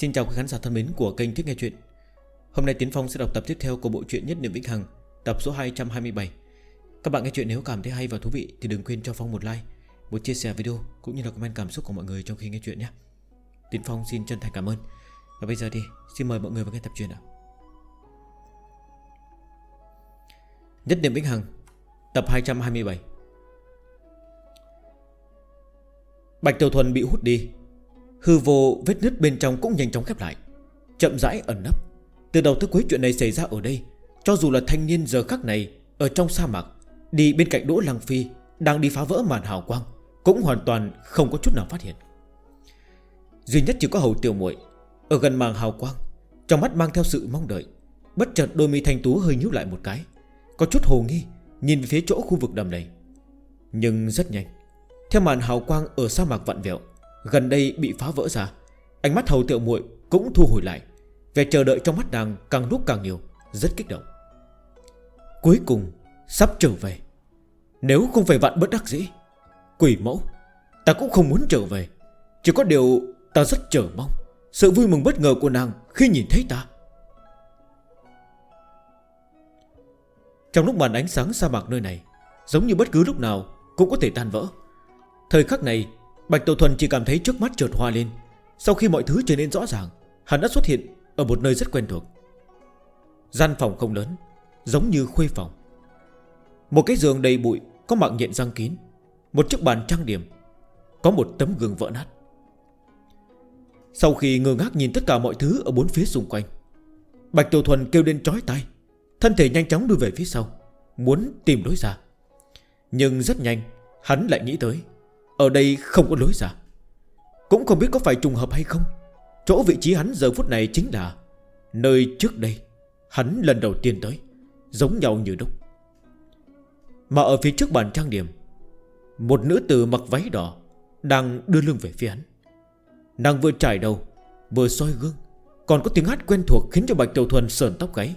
Xin chào quý khán giả thân mến của kênh Thích Nghe Chuyện. Hôm nay Tiến Phong sẽ đọc tập tiếp theo của bộ truyện Nhất Niệm Vĩnh Hằng Tập số 227 Các bạn nghe chuyện nếu cảm thấy hay và thú vị Thì đừng quên cho Phong một like, một chia sẻ video Cũng như là comment cảm xúc của mọi người trong khi nghe chuyện nhé. Tiến Phong xin chân thành cảm ơn. Và bây giờ thì xin mời mọi người vào nghe tập truyện ạ. Nhất Niệm Vĩnh Hằng Tập 227 Bạch Tiểu Thuần bị hút đi. Hư vô vết nứt bên trong cũng nhanh chóng khép lại. Chậm rãi ẩn nấp. Từ đầu tới cuối chuyện này xảy ra ở đây, Cho dù là thanh niên giờ khắc này Ở trong sa mạc, Đi bên cạnh Đỗ Lăng Phi Đang đi phá vỡ màn hào quang, Cũng hoàn toàn không có chút nào phát hiện. Duy nhất chỉ có hầu tiểu muội Ở gần màn hào quang, Trong mắt mang theo sự mong đợi, Bất chợt đôi mi thanh tú hơi nhíu lại một cái, Có chút hồ nghi Nhìn về phía chỗ khu vực đầm này. Nhưng rất nhanh, Theo màn hào quang ở sa mạc vặn vẹo Gần đây bị phá vỡ ra, Ánh mắt hầu tiểu muội cũng thu hồi lại. Vẻ chờ đợi trong mắt nàng càng lúc càng nhiều, Rất kích động. Cuối cùng, sắp trở về. Nếu không phải vạn bất đắc dĩ, Quỷ mẫu, Ta cũng không muốn trở về. Chỉ có điều ta rất chờ mong, Sự vui mừng bất ngờ của nàng khi nhìn thấy ta. Trong lúc màn ánh sáng sa mạc nơi này, Giống như bất cứ lúc nào cũng có thể tan vỡ. Thời khắc này Bạch Tổ Thuần chỉ cảm thấy trước mắt trượt hoa lên. Sau khi mọi thứ trở nên rõ ràng, Hắn đã xuất hiện ở một nơi rất quen thuộc. Gian phòng không lớn, Giống như khuê phòng. Một cái giường đầy bụi, Có mạng nhện răng kín, Một chiếc bàn trang điểm, Có một tấm gương vỡ nát. Sau khi ngơ ngác nhìn tất cả mọi thứ Ở bốn phía xung quanh, Bạch Tiểu Thuần kêu lên trói tay Thân thể nhanh chóng đưa về phía sau, Muốn tìm đối ra. Nhưng rất nhanh, Hắn lại nghĩ tới ở đây không có lối ra. Cũng không biết có phải trùng hợp hay không. Chỗ vị trí hắn giờ phút này chính là Nơi trước đây Hắn lần đầu tiên tới, Giống nhau như đúc. Mà ở phía trước bàn trang điểm, Một nữ tử mặc váy đỏ Đang đưa lưng về phía hắn. Nàng vừa trải đầu, Vừa soi gương, Còn có tiếng hát quen thuộc khiến cho Bạch Tiểu Thuần sờn tóc gáy,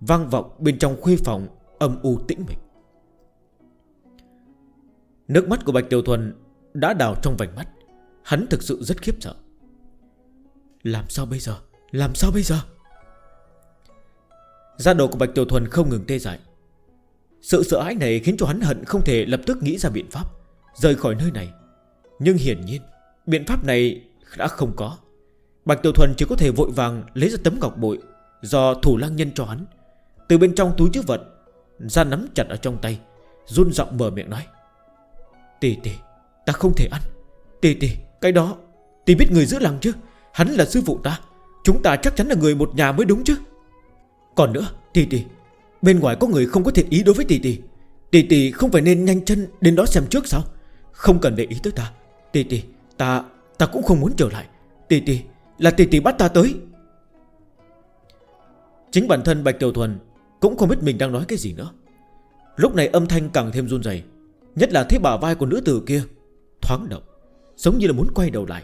Vang vọng bên trong khuê phòng Âm u tĩnh mịch. Nước mắt của Bạch Tiểu Thuần đã đào trong vành mắt, Hắn thực sự rất khiếp sợ. Làm sao bây giờ? Làm sao bây giờ? Gia đồ của Bạch Tiểu Thuần không ngừng tê dại. Sự sợ hãi này khiến cho hắn hận Không thể lập tức nghĩ ra biện pháp, Rời khỏi nơi này. Nhưng hiển nhiên, biện pháp này đã không có. Bạch Tiểu Thuần chỉ có thể vội vàng Lấy ra tấm ngọc bội Do thủ lang nhân cho hắn. Từ bên trong túi chứa vật Ra nắm chặt ở trong tay, Run giọng mở miệng nói, Tì tì Ta không thể ăn. Tì tì cái đó. Tì biết người giữ lòng chứ Hắn là sư phụ ta. Chúng ta chắc chắn là người một nhà mới đúng chứ. Còn nữa Tì tì Bên ngoài có người không có thiện ý đối với tì tì Tì tì không phải nên nhanh chân đến đó xem trước sao? Không cần để ý tới ta. Tì tì ta ta cũng không muốn trở lại. Tì tì là tì tì bắt ta tới. Chính bản thân Bạch Tiểu Thuần Cũng không biết mình đang nói cái gì nữa. Lúc này âm thanh càng thêm run dày Nhất là thấy bả vai của nữ tử kia thoáng động, Giống như là muốn quay đầu lại.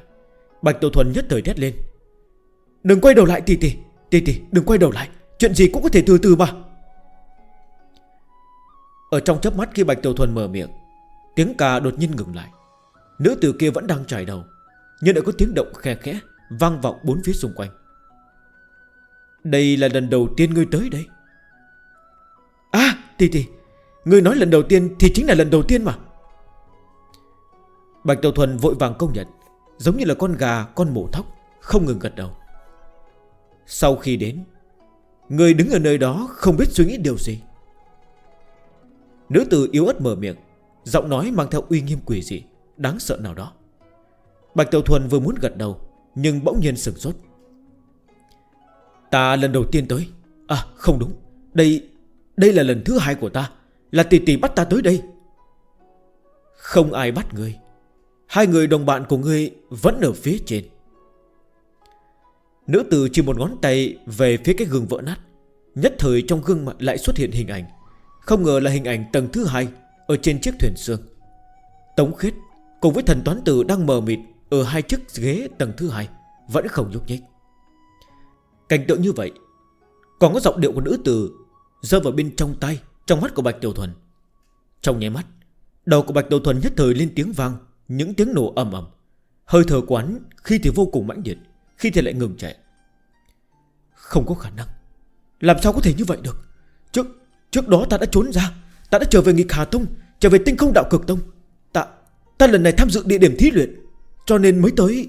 Bạch Tiểu Thuần nhất thời thét lên. Đừng quay đầu lại, tì tì Tì tì, đừng quay đầu lại, Chuyện gì cũng có thể từ từ mà. Ở trong chớp mắt khi Bạch Tiểu Thuần mở miệng, Tiếng ca đột nhiên ngừng lại. Nữ tử kia vẫn đang trải đầu, Nhưng lại có tiếng động khe khẽ, Vang vọng bốn phía xung quanh. Đây là lần đầu tiên ngươi tới đây. À tì tì, Ngươi nói lần đầu tiên thì chính là lần đầu tiên mà. Bạch Tiểu Thuần vội vàng công nhận, Giống như là con gà, con mổ thóc, Không ngừng gật đầu. Sau khi đến, Người đứng ở nơi đó không biết suy nghĩ điều gì. Nữ tử yếu ớt mở miệng, Giọng nói mang theo uy nghiêm quỷ dị, Đáng sợ nào đó. Bạch Tiểu Thuần vừa muốn gật đầu, Nhưng bỗng nhiên sửng sốt. Ta lần đầu tiên tới. À không đúng. Đây đây là lần thứ hai của ta. Là tỷ tỷ bắt ta tới đây. Không ai bắt người. Hai người đồng bạn của ngươi vẫn ở phía trên. Nữ tử chỉ một ngón tay về phía cái gương vỡ nát. Nhất thời trong gương mặt lại xuất hiện hình ảnh. Không ngờ là hình ảnh tầng thứ hai Ở trên chiếc thuyền xương. Tống khiết cùng với thần toán tử đang mờ mịt Ở hai chiếc ghế tầng thứ hai Vẫn không nhúc nhích. Cảnh tượng như vậy, Còn có giọng điệu của nữ tử Rơi vào bên trong tay Trong mắt của Bạch Tiểu Thuần. Trong nháy mắt, Đầu của Bạch Tiểu Thuần nhất thời lên tiếng vang. Những tiếng nổ ầm ầm. Hơi thở quán khi thì vô cùng mãnh liệt, Khi thì lại ngừng chạy. Không có khả năng. Làm sao có thể như vậy được? Trước trước đó ta đã trốn ra, Ta đã trở về nghịch Hà Tông, Trở về tinh không đạo cực Tông. Ta ta lần này tham dự địa điểm thí luyện, Cho nên mới tới.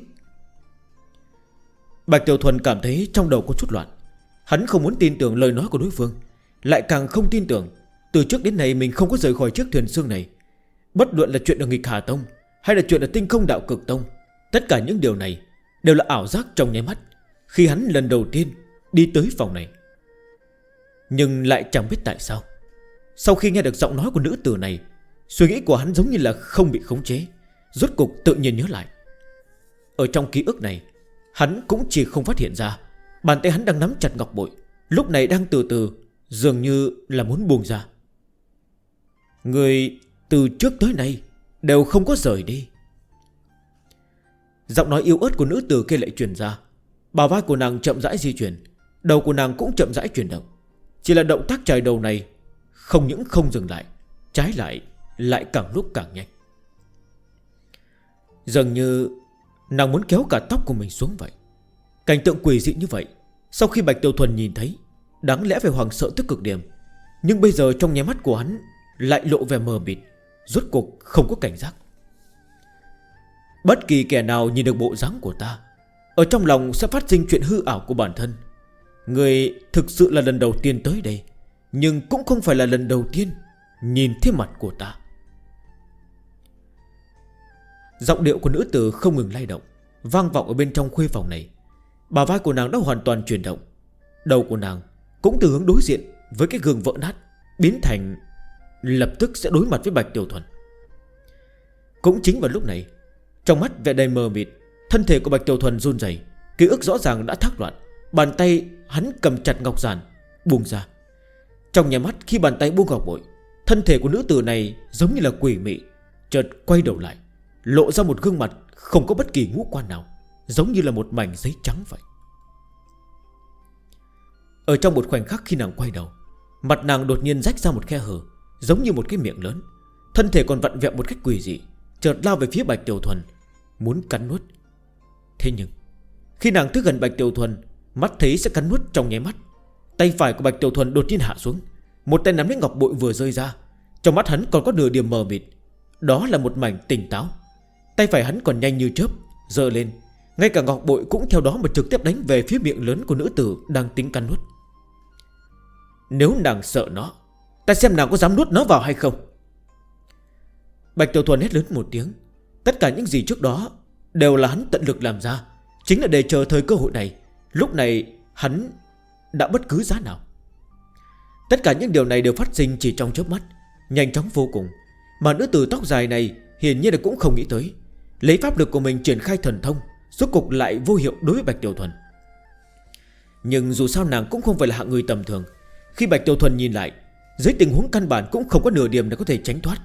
Bạch Tiểu Thuần cảm thấy trong đầu có chút loạn. Hắn không muốn tin tưởng lời nói của đối phương, Lại càng không tin tưởng. Từ trước đến nay mình không có rời khỏi chiếc thuyền xương này. Bất luận là chuyện ở nghịch Hà Tông hay là chuyện ở tinh không đạo cực tông? Tất cả những điều này Đều là ảo giác trong nháy mắt Khi hắn lần đầu tiên đi tới phòng này. Nhưng lại chẳng biết tại sao, Sau khi nghe được giọng nói của nữ tử này, Suy nghĩ của hắn giống như là không bị khống chế, Rốt cục tự nhiên nhớ lại. Ở trong ký ức này, Hắn cũng chỉ không phát hiện ra, Bàn tay hắn đang nắm chặt ngọc bội, Lúc này đang từ từ, Dường như là muốn buông ra. Người từ trước tới nay Đều không có rời đi. Giọng nói yêu ớt của nữ tử kia lại truyền ra. Bà vai của nàng chậm rãi di chuyển, Đầu của nàng cũng chậm rãi chuyển động. Chỉ là động tác trời đầu này Không những không dừng lại, Trái lại lại càng lúc càng nhanh. Dường như Nàng muốn kéo cả tóc của mình xuống vậy. Cảnh tượng quỷ dị như vậy, Sau khi Bạch Tiêu Thuần nhìn thấy, Đáng lẽ phải hoàng sợ tức cực điểm. Nhưng bây giờ trong nháy mắt của hắn Lại lộ vẻ mờ mịt. Rốt cuộc không có cảnh giác. Bất kỳ kẻ nào nhìn được bộ dáng của ta, Ở trong lòng sẽ phát sinh chuyện hư ảo của bản thân. Người thực sự là lần đầu tiên tới đây, Nhưng cũng không phải là lần đầu tiên Nhìn thấy mặt của ta. Giọng điệu của nữ tử không ngừng lay động, Vang vọng ở bên trong khuê phòng này. Bà vai của nàng đã hoàn toàn chuyển động. Đầu của nàng cũng từ hướng đối diện Với cái gương vỡ nát, Biến thành Lập tức sẽ đối mặt với Bạch Tiểu Thuần. Cũng chính vào lúc này, Trong mắt vẻ đầy mờ mịt, Thân thể của Bạch Tiểu Thuần run dày Ký ức rõ ràng đã thác loạn, Bàn tay hắn cầm chặt ngọc giản, Buông ra. Trong nhà mắt khi bàn tay buông ngọc bội, Thân thể của nữ tử này giống như là quỷ mị, Chợt quay đầu lại, Lộ ra một gương mặt không có bất kỳ ngũ quan nào, Giống như là một mảnh giấy trắng vậy. Ở trong một khoảnh khắc khi nàng quay đầu, Mặt nàng đột nhiên rách ra một khe hở Giống như một cái miệng lớn. Thân thể còn vặn vẹo một cách quỷ dị, Chợt lao về phía Bạch Tiểu Thuần, Muốn cắn nuốt. Thế nhưng, Khi nàng tới gần Bạch Tiểu Thuần, Mắt thấy sẽ cắn nuốt trong nháy mắt. Tay phải của Bạch Tiểu Thuần đột nhiên hạ xuống, Một tay nắm lấy ngọc bội vừa rơi ra. Trong mắt hắn còn có nửa điểm mờ mịt, Đó là một mảnh tỉnh táo. Tay phải hắn còn nhanh như chớp Dơ lên. Ngay cả ngọc bội cũng theo đó mà trực tiếp đánh về phía miệng lớn của nữ tử đang tính cắn nuốt. Nếu nàng sợ nó Ta xem nàng có dám nuốt nó vào hay không. Bạch Tiểu Thuần hét lớn một tiếng. Tất cả những gì trước đó Đều là hắn tận lực làm ra. Chính là để chờ thời cơ hội này. Lúc này hắn đã bất cứ giá nào. Tất cả những điều này đều phát sinh chỉ trong chớp mắt, Nhanh chóng vô cùng. Mà nữ tử tóc dài này hiển nhiên là cũng không nghĩ tới. Lấy pháp lực của mình triển khai thần thông, Suốt cục lại vô hiệu đối với Bạch Tiểu Thuần. Nhưng dù sao nàng cũng không phải là hạng người tầm thường. Khi Bạch Tiểu Thuần nhìn lại dưới tình huống căn bản cũng không có nửa điểm để có thể tránh thoát,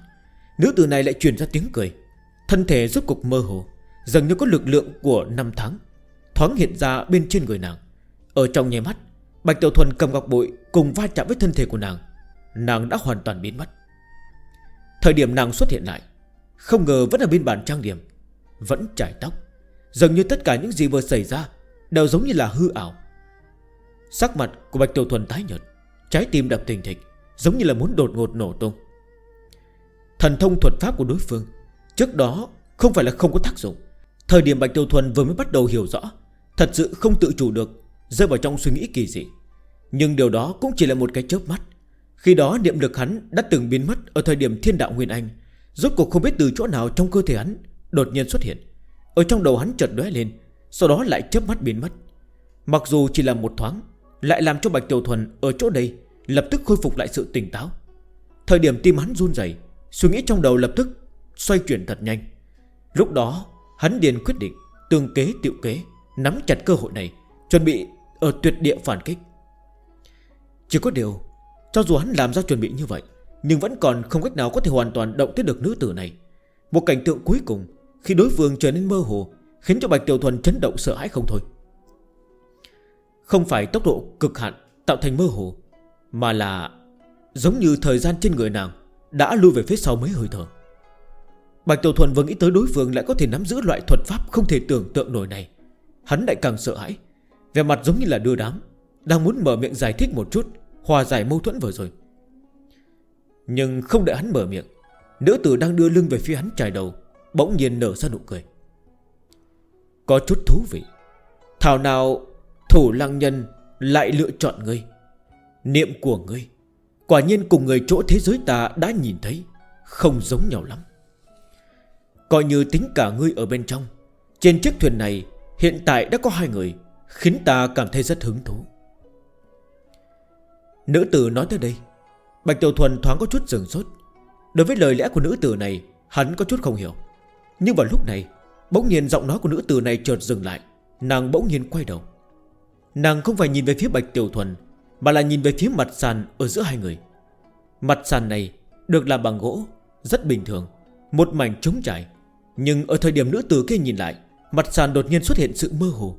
Nữ tử này lại truyền ra tiếng cười. Thân thể rốt cục mơ hồ Dần như có lực lượng của năm tháng, Thoáng hiện ra bên trên người nàng. Ở trong nhé mắt, Bạch Tiểu Thuần cầm gọc bụi cùng va chạm với thân thể của nàng Nàng đã hoàn toàn biến mất. Thời điểm nàng xuất hiện lại, Không ngờ vẫn là bên bản trang điểm, Vẫn trải tóc. Dường như tất cả những gì vừa xảy ra Đều giống như là hư ảo. Sắc mặt của Bạch Tiểu Thuần tái nhợt, Trái tim đập thình thịch. Giống như là muốn đột ngột nổ tung. Thần thông thuật pháp của đối phương, Trước đó không phải là không có tác dụng. Thời điểm Bạch Tiêu Thuần vừa mới bắt đầu hiểu rõ, Thật sự không tự chủ được, Rơi vào trong suy nghĩ kỳ dị. Nhưng điều đó cũng chỉ là một cái chớp mắt. Khi đó niệm lực hắn đã từng biến mất Ở thời điểm thiên đạo Nguyên Anh, Rốt cuộc không biết từ chỗ nào trong cơ thể hắn Đột nhiên xuất hiện. Ở trong đầu hắn chợt đóe lên, Sau đó lại chớp mắt biến mất. Mặc dù chỉ là một thoáng, Lại làm cho Bạch Tiểu Thuần ở chỗ đây Lập tức khôi phục lại sự tỉnh táo. Thời điểm tim hắn run dày Suy nghĩ trong đầu lập tức xoay chuyển thật nhanh. Lúc đó, hắn điền quyết định Tương kế tiệu kế, Nắm chặt cơ hội này, Chuẩn bị ở tuyệt địa phản kích. Chỉ có điều, Cho dù hắn làm ra chuẩn bị như vậy, Nhưng vẫn còn không cách nào có thể hoàn toàn động tới được nữ tử này. Một cảnh tượng cuối cùng Khi đối phương trở nên mơ hồ Khiến cho Bạch Tiểu Thuần chấn động sợ hãi không thôi. Không phải tốc độ cực hạn tạo thành mơ hồ mà là Giống như thời gian trên người nàng Đã lưu về phía sau mấy hơi thở. Bạch Tiểu Thuần vừa nghĩ tới đối phương Lại có thể nắm giữ loại thuật pháp không thể tưởng tượng nổi này. Hắn lại càng sợ hãi. Về mặt giống như là đưa đám, Đang muốn mở miệng giải thích một chút Hòa giải mâu thuẫn vừa rồi. Nhưng không đợi hắn mở miệng, Nữ tử đang đưa lưng về phía hắn trải đầu, Bỗng nhiên nở ra nụ cười. Có chút thú vị. Thảo nào thủ lăng nhân lại lựa chọn ngươi? Niệm của ngươi, Quả nhiên cùng người chỗ thế giới ta đã nhìn thấy, Không giống nhau lắm. Coi như tính cả ngươi ở bên trong, Trên chiếc thuyền này Hiện tại đã có hai người, Khiến ta cảm thấy rất hứng thú. Nữ tử nói tới đây, Bạch Tiểu Thuần thoáng có chút dừng sốt. Đối với lời lẽ của nữ tử này, Hắn có chút không hiểu. Nhưng vào lúc này, Bỗng nhiên giọng nói của nữ tử này chợt dừng lại, Nàng bỗng nhiên quay đầu. Nàng không phải nhìn về phía Bạch Tiểu Thuần mà là nhìn về phía mặt sàn ở giữa hai người. Mặt sàn này được làm bằng gỗ, Rất bình thường, Một mảnh trống trải. Nhưng ở thời điểm nữ tử kia nhìn lại, Mặt sàn đột nhiên xuất hiện sự mơ hồ.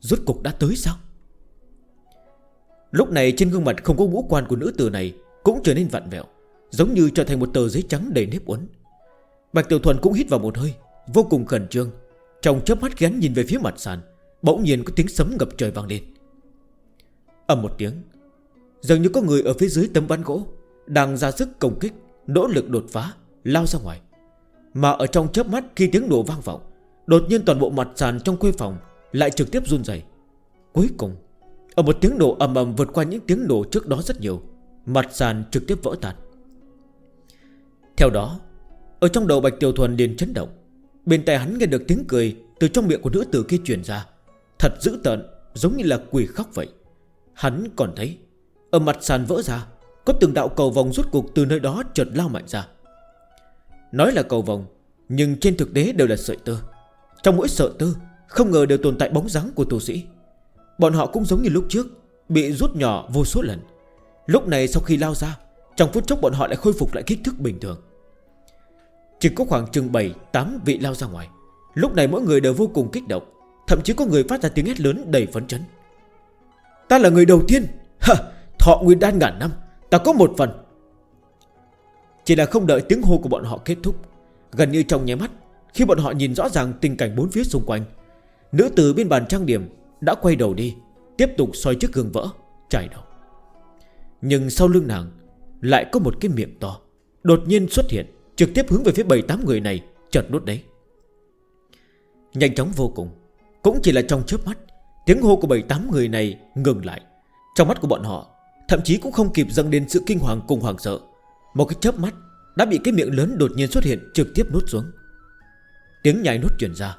Rốt cục đã tới sao? Lúc này trên gương mặt không có ngũ quan của nữ tử này Cũng trở nên vặn vẹo, Giống như trở thành một tờ giấy trắng đầy nếp uốn. Bạch Tiểu Thuần cũng hít vào một hơi, Vô cùng khẩn trương. Trong chớp mắt ghén nhìn về phía mặt sàn, Bỗng nhiên có tiếng sấm ngập trời vang lên. Âm một tiếng, Dường như có người ở phía dưới tấm ván gỗ Đang ra sức công kích, Nỗ lực đột phá, Lao ra ngoài. Mà ở trong chớp mắt khi tiếng nổ vang vọng, Đột nhiên toàn bộ mặt sàn trong khuê phòng Lại trực tiếp run dày Cuối cùng, Ở một tiếng nổ ầm ầm vượt qua những tiếng nổ trước đó rất nhiều, Mặt sàn trực tiếp vỡ tàn Theo đó, Ở trong đầu Bạch Tiểu Thuần liền chấn động. Bên tay hắn nghe được tiếng cười Từ trong miệng của nữ tử kia chuyển ra, Thật dữ tợn, giống như là quỷ khóc vậy. Hắn còn thấy Ở mặt sàn vỡ ra, Có từng đạo cầu vòng rút cuộc từ nơi đó chợt lao mạnh ra. Nói là cầu vòng, Nhưng trên thực tế đều là sợi tơ. Trong mỗi sợi tơ, Không ngờ đều tồn tại bóng dáng của tù sĩ. Bọn họ cũng giống như lúc trước, Bị rút nhỏ vô số lần. Lúc này sau khi lao ra, Trong phút chốc bọn họ lại khôi phục lại kích thước bình thường. Chỉ có khoảng chừng 7-8 vị lao ra ngoài. Lúc này mỗi người đều vô cùng kích động, Thậm chí có người phát ra tiếng hét lớn đầy phấn chấn. Ta là người đầu tiên. Ha, Thọ nguyên đan ngàn năm. Ta có một phần. Chỉ là không đợi tiếng hô của bọn họ kết thúc Gần như trong nháy mắt Khi bọn họ nhìn rõ ràng tình cảnh bốn phía xung quanh Nữ tử bên bàn trang điểm Đã quay đầu đi Tiếp tục soi chiếc gương vỡ Chảy đầu. Nhưng sau lưng nàng Lại có một cái miệng to Đột nhiên xuất hiện Trực tiếp hướng về phía 7-8 người này Chợt nút đấy. Nhanh chóng vô cùng Cũng chỉ là trong chớp mắt Tiếng hô của bảy tám người này ngừng lại. Trong mắt của bọn họ, Thậm chí cũng không kịp dâng đến sự kinh hoàng cùng hoàng sợ. Một cái chớp mắt Đã bị cái miệng lớn đột nhiên xuất hiện trực tiếp nút xuống. Tiếng nhai nút chuyển ra.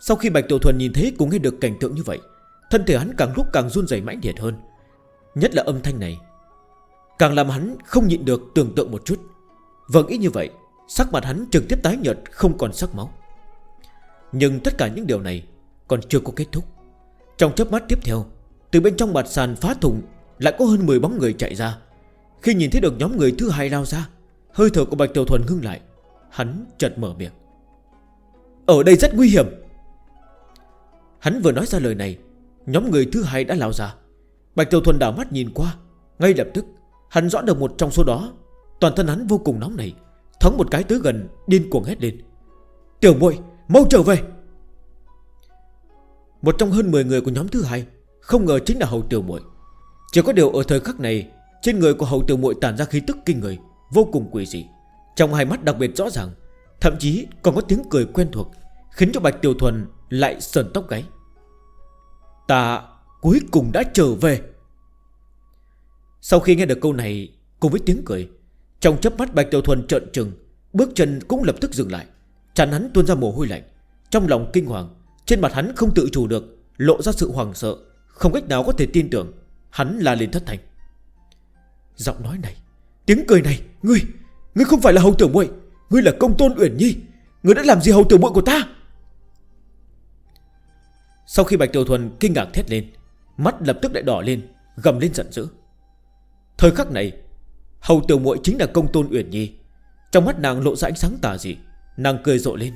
Sau khi Bạch Tiểu Thuần nhìn thấy cũng nghe được cảnh tượng như vậy, Thân thể hắn càng lúc càng run dày mãnh liệt hơn. Nhất là âm thanh này. Càng làm hắn không nhịn được tưởng tượng một chút. Vâng ít như vậy, Sắc mặt hắn trực tiếp tái nhợt, không còn sắc máu. Nhưng tất cả những điều này Còn chưa có kết thúc. Trong chớp mắt tiếp theo, Từ bên trong mặt sàn phá thủng Lại có hơn 10 bóng người chạy ra. Khi nhìn thấy được nhóm người thứ hai lao ra, Hơi thở của Bạch Tiểu Thuần ngưng lại. Hắn chợt mở miệng. Ở đây rất nguy hiểm. Hắn vừa nói ra lời này, Nhóm người thứ hai đã lao ra. Bạch Tiểu Thuần đảo mắt nhìn qua, Ngay lập tức, Hắn rõ được một trong số đó. Toàn thân hắn vô cùng nóng nảy Thắng một cái tới gần, Điên cuồng hết lên. Tiểu muội, mau trở về! Một trong hơn 10 người của nhóm thứ hai, Không ngờ chính là hầu tiểu muội. Chỉ có điều ở thời khắc này, Trên người của hầu tiểu muội tản ra khí tức kinh người, Vô cùng quỷ dị. Trong hai mắt đặc biệt rõ ràng, Thậm chí còn có tiếng cười quen thuộc, Khiến cho Bạch Tiểu Thuần lại sờn tóc gáy. Ta cuối cùng đã trở về. Sau khi nghe được câu này, Cùng với tiếng cười, Trong chấp mắt Bạch Tiểu Thuần trợn trừng, Bước chân cũng lập tức dừng lại Chẳng hắn tuôn ra mồ hôi lạnh, Trong lòng kinh hoàng. Trên mặt hắn không tự chủ được, Lộ ra sự hoàng sợ, Không cách nào có thể tin tưởng Hắn là liền thất thành Giọng nói này, Tiếng cười này, Ngươi Ngươi không phải là hầu tưởng muội, Ngươi là công tôn Uyển Nhi, Ngươi đã làm gì hầu tưởng muội của ta? Sau khi Bạch Tiểu Thuần kinh ngạc thét lên, Mắt lập tức lại đỏ lên, Gầm lên giận dữ. Thời khắc này, Hầu tiểu muội chính là công tôn Uyển Nhi. Trong mắt nàng lộ ra ánh sáng tà dị, Nàng cười rộ lên.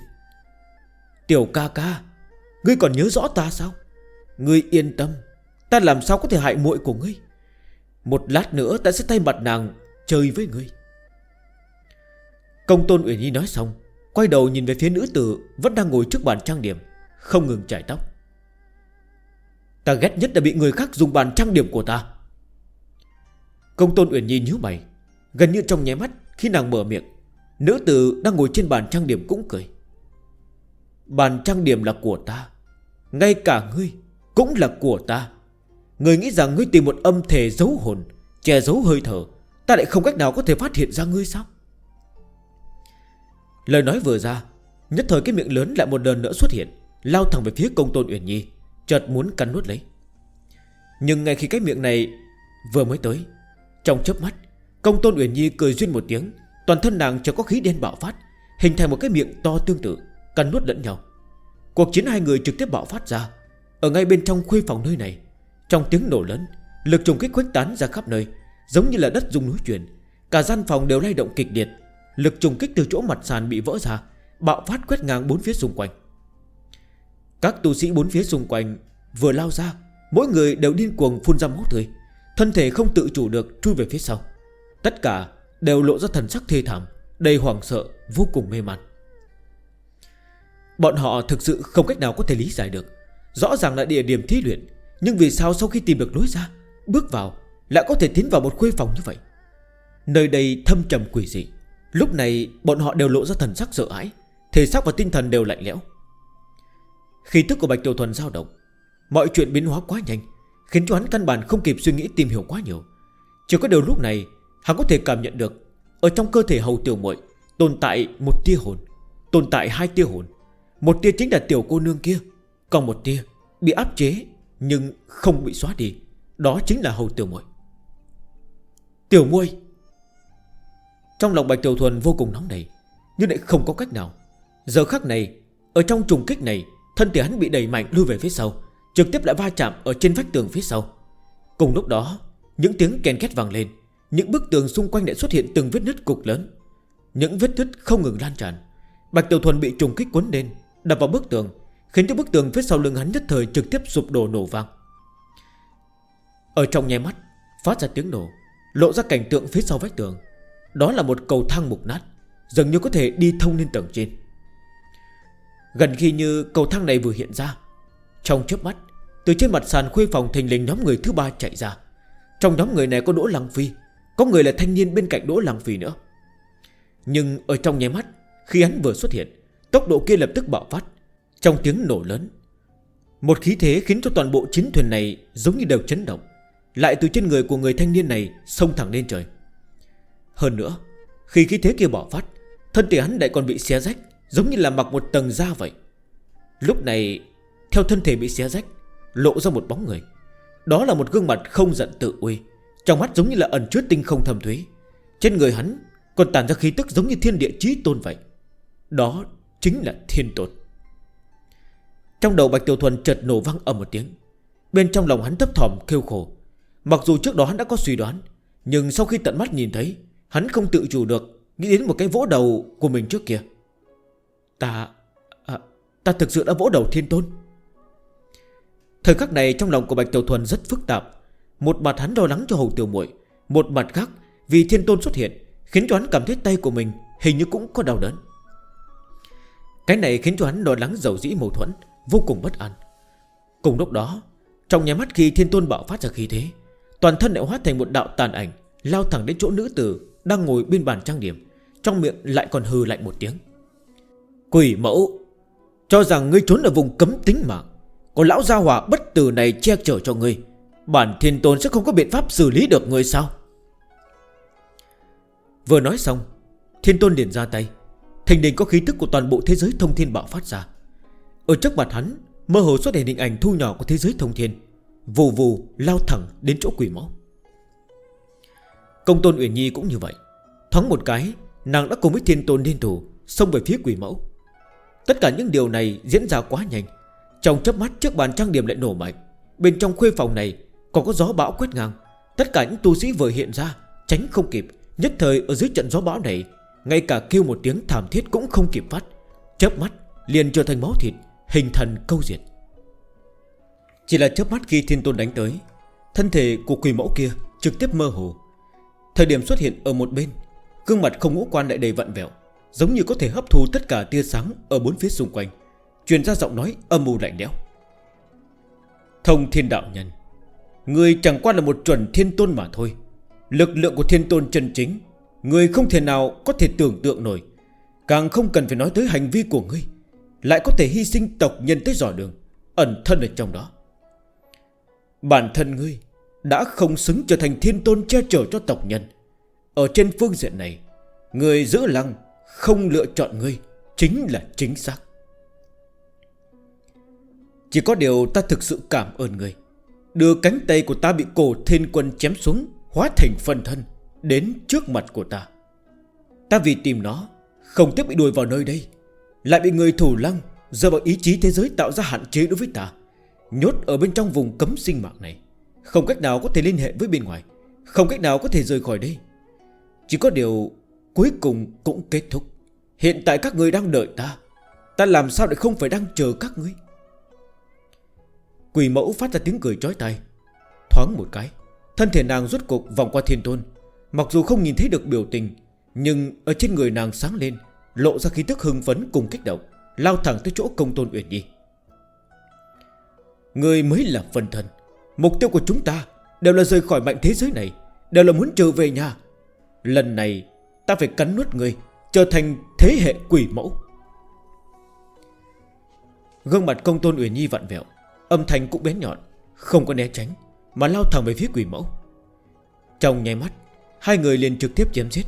Tiểu ca ca Ngươi còn nhớ rõ ta sao? Ngươi yên tâm, Ta làm sao có thể hại muội của ngươi? Một lát nữa ta sẽ thay mặt nàng Chơi với ngươi. Công tôn Uyển Nhi nói xong, Quay đầu nhìn về phía nữ tử Vẫn đang ngồi trước bàn trang điểm, Không ngừng chải tóc. Ta ghét nhất là bị người khác dùng bàn trang điểm của ta. Công tôn Uyển Nhi nhíu mày, Gần như trong nháy mắt khi nàng mở miệng, Nữ tử đang ngồi trên bàn trang điểm cũng cười. Bàn trang điểm là của ta ngay cả ngươi Cũng là của ta. Ngươi nghĩ rằng ngươi tìm một âm thể giấu hồn, Che giấu hơi thở, Ta lại không cách nào có thể phát hiện ra ngươi sao? Lời nói vừa ra, Nhất thời cái miệng lớn lại một lần nữa xuất hiện, Lao thẳng về phía công tôn Uyển Nhi, Chợt muốn cắn nuốt lấy. Nhưng ngay khi cái miệng này vừa mới tới, Trong chớp mắt, Công tôn Uyển Nhi cười duyên một tiếng, Toàn thân nàng chẳng có khí đen bạo phát, Hình thành một cái miệng to tương tự, Cắn nuốt lẫn nhau. Cuộc chiến hai người trực tiếp bạo phát ra. Ở ngay bên trong khuê phòng nơi này, Trong tiếng nổ lớn, Lực trùng kích khuếch tán ra khắp nơi, Giống như là đất rung núi chuyển. Cả gian phòng đều lay động kịch liệt. Lực trùng kích từ chỗ mặt sàn bị vỡ ra, Bạo phát quét ngang bốn phía xung quanh. Các tu sĩ bốn phía xung quanh Vừa lao ra, Mỗi người đều điên cuồng phun ra máu tươi. Thân thể không tự chủ được chui về phía sau. Tất cả đều lộ ra thần sắc thê thảm, Đầy hoảng sợ, vô cùng mê man. Bọn họ thực sự không cách nào có thể lý giải được. Rõ ràng là địa điểm thí luyện, Nhưng vì sao sau khi tìm được lối ra, Bước vào lại có thể tiến vào một khuê phòng như vậy? Nơi đây thâm trầm quỷ dị. Lúc này, bọn họ đều lộ ra thần sắc sợ hãi, Thể xác và tinh thần đều lạnh lẽo. Khi tức của Bạch Tiểu Thuần dao động. Mọi chuyện biến hóa quá nhanh, Khiến cho hắn căn bản không kịp suy nghĩ tìm hiểu quá nhiều. Chỉ có điều lúc này, Hắn có thể cảm nhận được, Ở trong cơ thể hầu tiểu muội Tồn tại một tia hồn, Tồn tại hai tia hồn. Một tia chính là tiểu cô nương kia. Còn một tia bị áp chế Nhưng không bị xóa đi. Đó chính là hầu tiểu muội. Tiểu muội. Trong lòng Bạch Tiểu Thuần vô cùng nóng nảy, Nhưng lại không có cách nào. Giờ khắc này, Ở trong trùng kích này, Thân thể hắn bị đẩy mạnh lưu về phía sau, Trực tiếp lại va chạm ở trên vách tường phía sau. Cùng lúc đó, Những tiếng kèn két vàng lên, Những bức tường xung quanh lại xuất hiện từng vết nứt cục lớn. Những vết nứt không ngừng lan tràn. Bạch Tiểu Thuần bị trùng kích cuốn lên Đập vào bức tường, Khiến cho bức tường phía sau lưng hắn nhất thời trực tiếp sụp đổ nổ vang. Ở trong nháy mắt, Phát ra tiếng nổ, Lộ ra cảnh tượng phía sau vách tường. Đó là một cầu thang mục nát, Dường như có thể đi thông lên tầng trên. Gần khi như cầu thang này vừa hiện ra, Trong chớp mắt, Từ trên mặt sàn khuê phòng thành lình nhóm người thứ ba chạy ra. Trong nhóm người này có Đỗ Lăng Phi, Có người là thanh niên bên cạnh Đỗ Lăng Phi nữa. Nhưng ở trong nháy mắt, Khi hắn vừa xuất hiện Tốc độ kia lập tức bạo phát. Trong tiếng nổ lớn, Một khí thế khiến cho toàn bộ chiến thuyền này Giống như đều chấn động. Lại từ trên người của người thanh niên này Xông thẳng lên trời. Hơn nữa, Khi khí thế kia bạo phát, Thân thể hắn lại còn bị xé rách, Giống như là mặc một tầng da vậy. Lúc này, Theo thân thể bị xé rách, Lộ ra một bóng người. Đó là một gương mặt không giận tự uy, Trong mắt giống như là ẩn chứa tinh không thầm thúy. Trên người hắn còn tàn ra khí tức giống như thiên địa chí tôn vậy. Đó Chính là thiên tôn. Trong đầu Bạch Tiểu Thuần chợt nổ vang ầm một tiếng. Bên trong lòng hắn thấp thỏm kêu khổ. Mặc dù trước đó hắn đã có suy đoán Nhưng sau khi tận mắt nhìn thấy Hắn không tự chủ được Nghĩ đến một cái vỗ đầu của mình trước kia. Ta à, Ta thực sự đã vỗ đầu thiên tôn. Thời khắc này trong lòng của Bạch Tiểu Thuần rất phức tạp. Một mặt hắn lo lắng cho Hầu Tiểu muội Một mặt khác vì thiên tôn xuất hiện Khiến cho hắn cảm thấy tay của mình hình như cũng có đau đớn. Cái này khiến cho hắn lo lắng dầu dĩ mâu thuẫn, Vô cùng bất an. Cùng lúc đó, Trong nhà mắt khi thiên tôn bạo phát ra khí thế, Toàn thân lại hóa thành một đạo tàn ảnh, Lao thẳng đến chỗ nữ tử Đang ngồi bên bàn trang điểm, Trong miệng lại còn hư lạnh một tiếng. Quỷ mẫu, Cho rằng ngươi trốn ở vùng cấm tính mạng, Có lão gia hỏa bất tử này che chở cho ngươi, Bản thiên tôn sẽ không có biện pháp xử lý được ngươi sao? Vừa nói xong, Thiên tôn liền ra tay. Thành đền có khí thức của toàn bộ thế giới thông thiên bạo phát ra. Ở trước mặt hắn, Mơ hồ xuất hiện hình ảnh thu nhỏ của thế giới thông thiên. Vù vù, lao thẳng đến chỗ quỷ máu Công tôn Uyển Nhi cũng như vậy. Thoáng một cái, Nàng đã cùng với thiên tôn liên thủ, Xông về phía quỷ mẫu. Tất cả những điều này diễn ra quá nhanh. Trong chấp mắt trước bàn trang điểm lại nổ mạnh. Bên trong khuê phòng này Còn có gió bão quét ngang. Tất cả những tu sĩ vừa hiện ra, Tránh không kịp. Nhất thời, ở dưới trận gió bão này ngay cả kêu một tiếng thảm thiết cũng không kịp phát. Chớp mắt, liền trở thành máu thịt, Hình thần câu diệt. Chỉ là chớp mắt khi thiên tôn đánh tới, Thân thể của quỷ mẫu kia trực tiếp mơ hồ. Thời điểm xuất hiện ở một bên Cương mặt không ngũ quan lại đầy vặn vẹo, Giống như có thể hấp thu tất cả tia sáng Ở bốn phía xung quanh, Truyền ra giọng nói âm mù lạnh đẽo Thông thiên đạo nhân, Người chẳng qua là một chuẩn thiên tôn mà thôi. Lực lượng của thiên tôn chân chính Người không thể nào có thể tưởng tượng nổi. Càng không cần phải nói tới hành vi của ngươi, Lại có thể hy sinh tộc nhân tới giỏ đường, Ẩn thân ở trong đó. Bản thân ngươi Đã không xứng trở thành thiên tôn che chở cho tộc nhân. Ở trên phương diện này, Người giữ lăng Không lựa chọn ngươi Chính là chính xác. Chỉ có điều ta thực sự cảm ơn ngươi. Đưa cánh tay của ta bị cổ thiên quân chém xuống, Hóa thành phân thân. Đến trước mặt của ta. Ta vì tìm nó, Không tiếp bị đuổi vào nơi đây, Lại bị người thủ lăng Giờ bằng ý chí thế giới tạo ra hạn chế đối với ta, Nhốt ở bên trong vùng cấm sinh mạng này. Không cách nào có thể liên hệ với bên ngoài, Không cách nào có thể rời khỏi đây. Chỉ có điều Cuối cùng cũng kết thúc. Hiện tại các người đang đợi ta Ta làm sao để không phải đang chờ các ngươi? Quỷ mẫu phát ra tiếng cười trói tay Thoáng một cái, Thân thể nàng rút cục vòng qua thiên tôn Mặc dù không nhìn thấy được biểu tình, Nhưng ở trên người nàng sáng lên, Lộ ra khí tức hưng phấn cùng kích động, Lao thẳng tới chỗ công tôn Uyển nhi. Người mới là phân thân Mục tiêu của chúng ta Đều là rời khỏi mạnh thế giới này, Đều là muốn trở về nhà. Lần này, ta phải cắn nuốt người, Trở thành thế hệ quỷ mẫu. Gương mặt công tôn Uyển Nhi vặn vẹo, Âm thanh cũng bén nhọn, Không có né tránh, Mà lao thẳng về phía quỷ mẫu. Trong nháy mắt Hai người liền trực tiếp chém giết.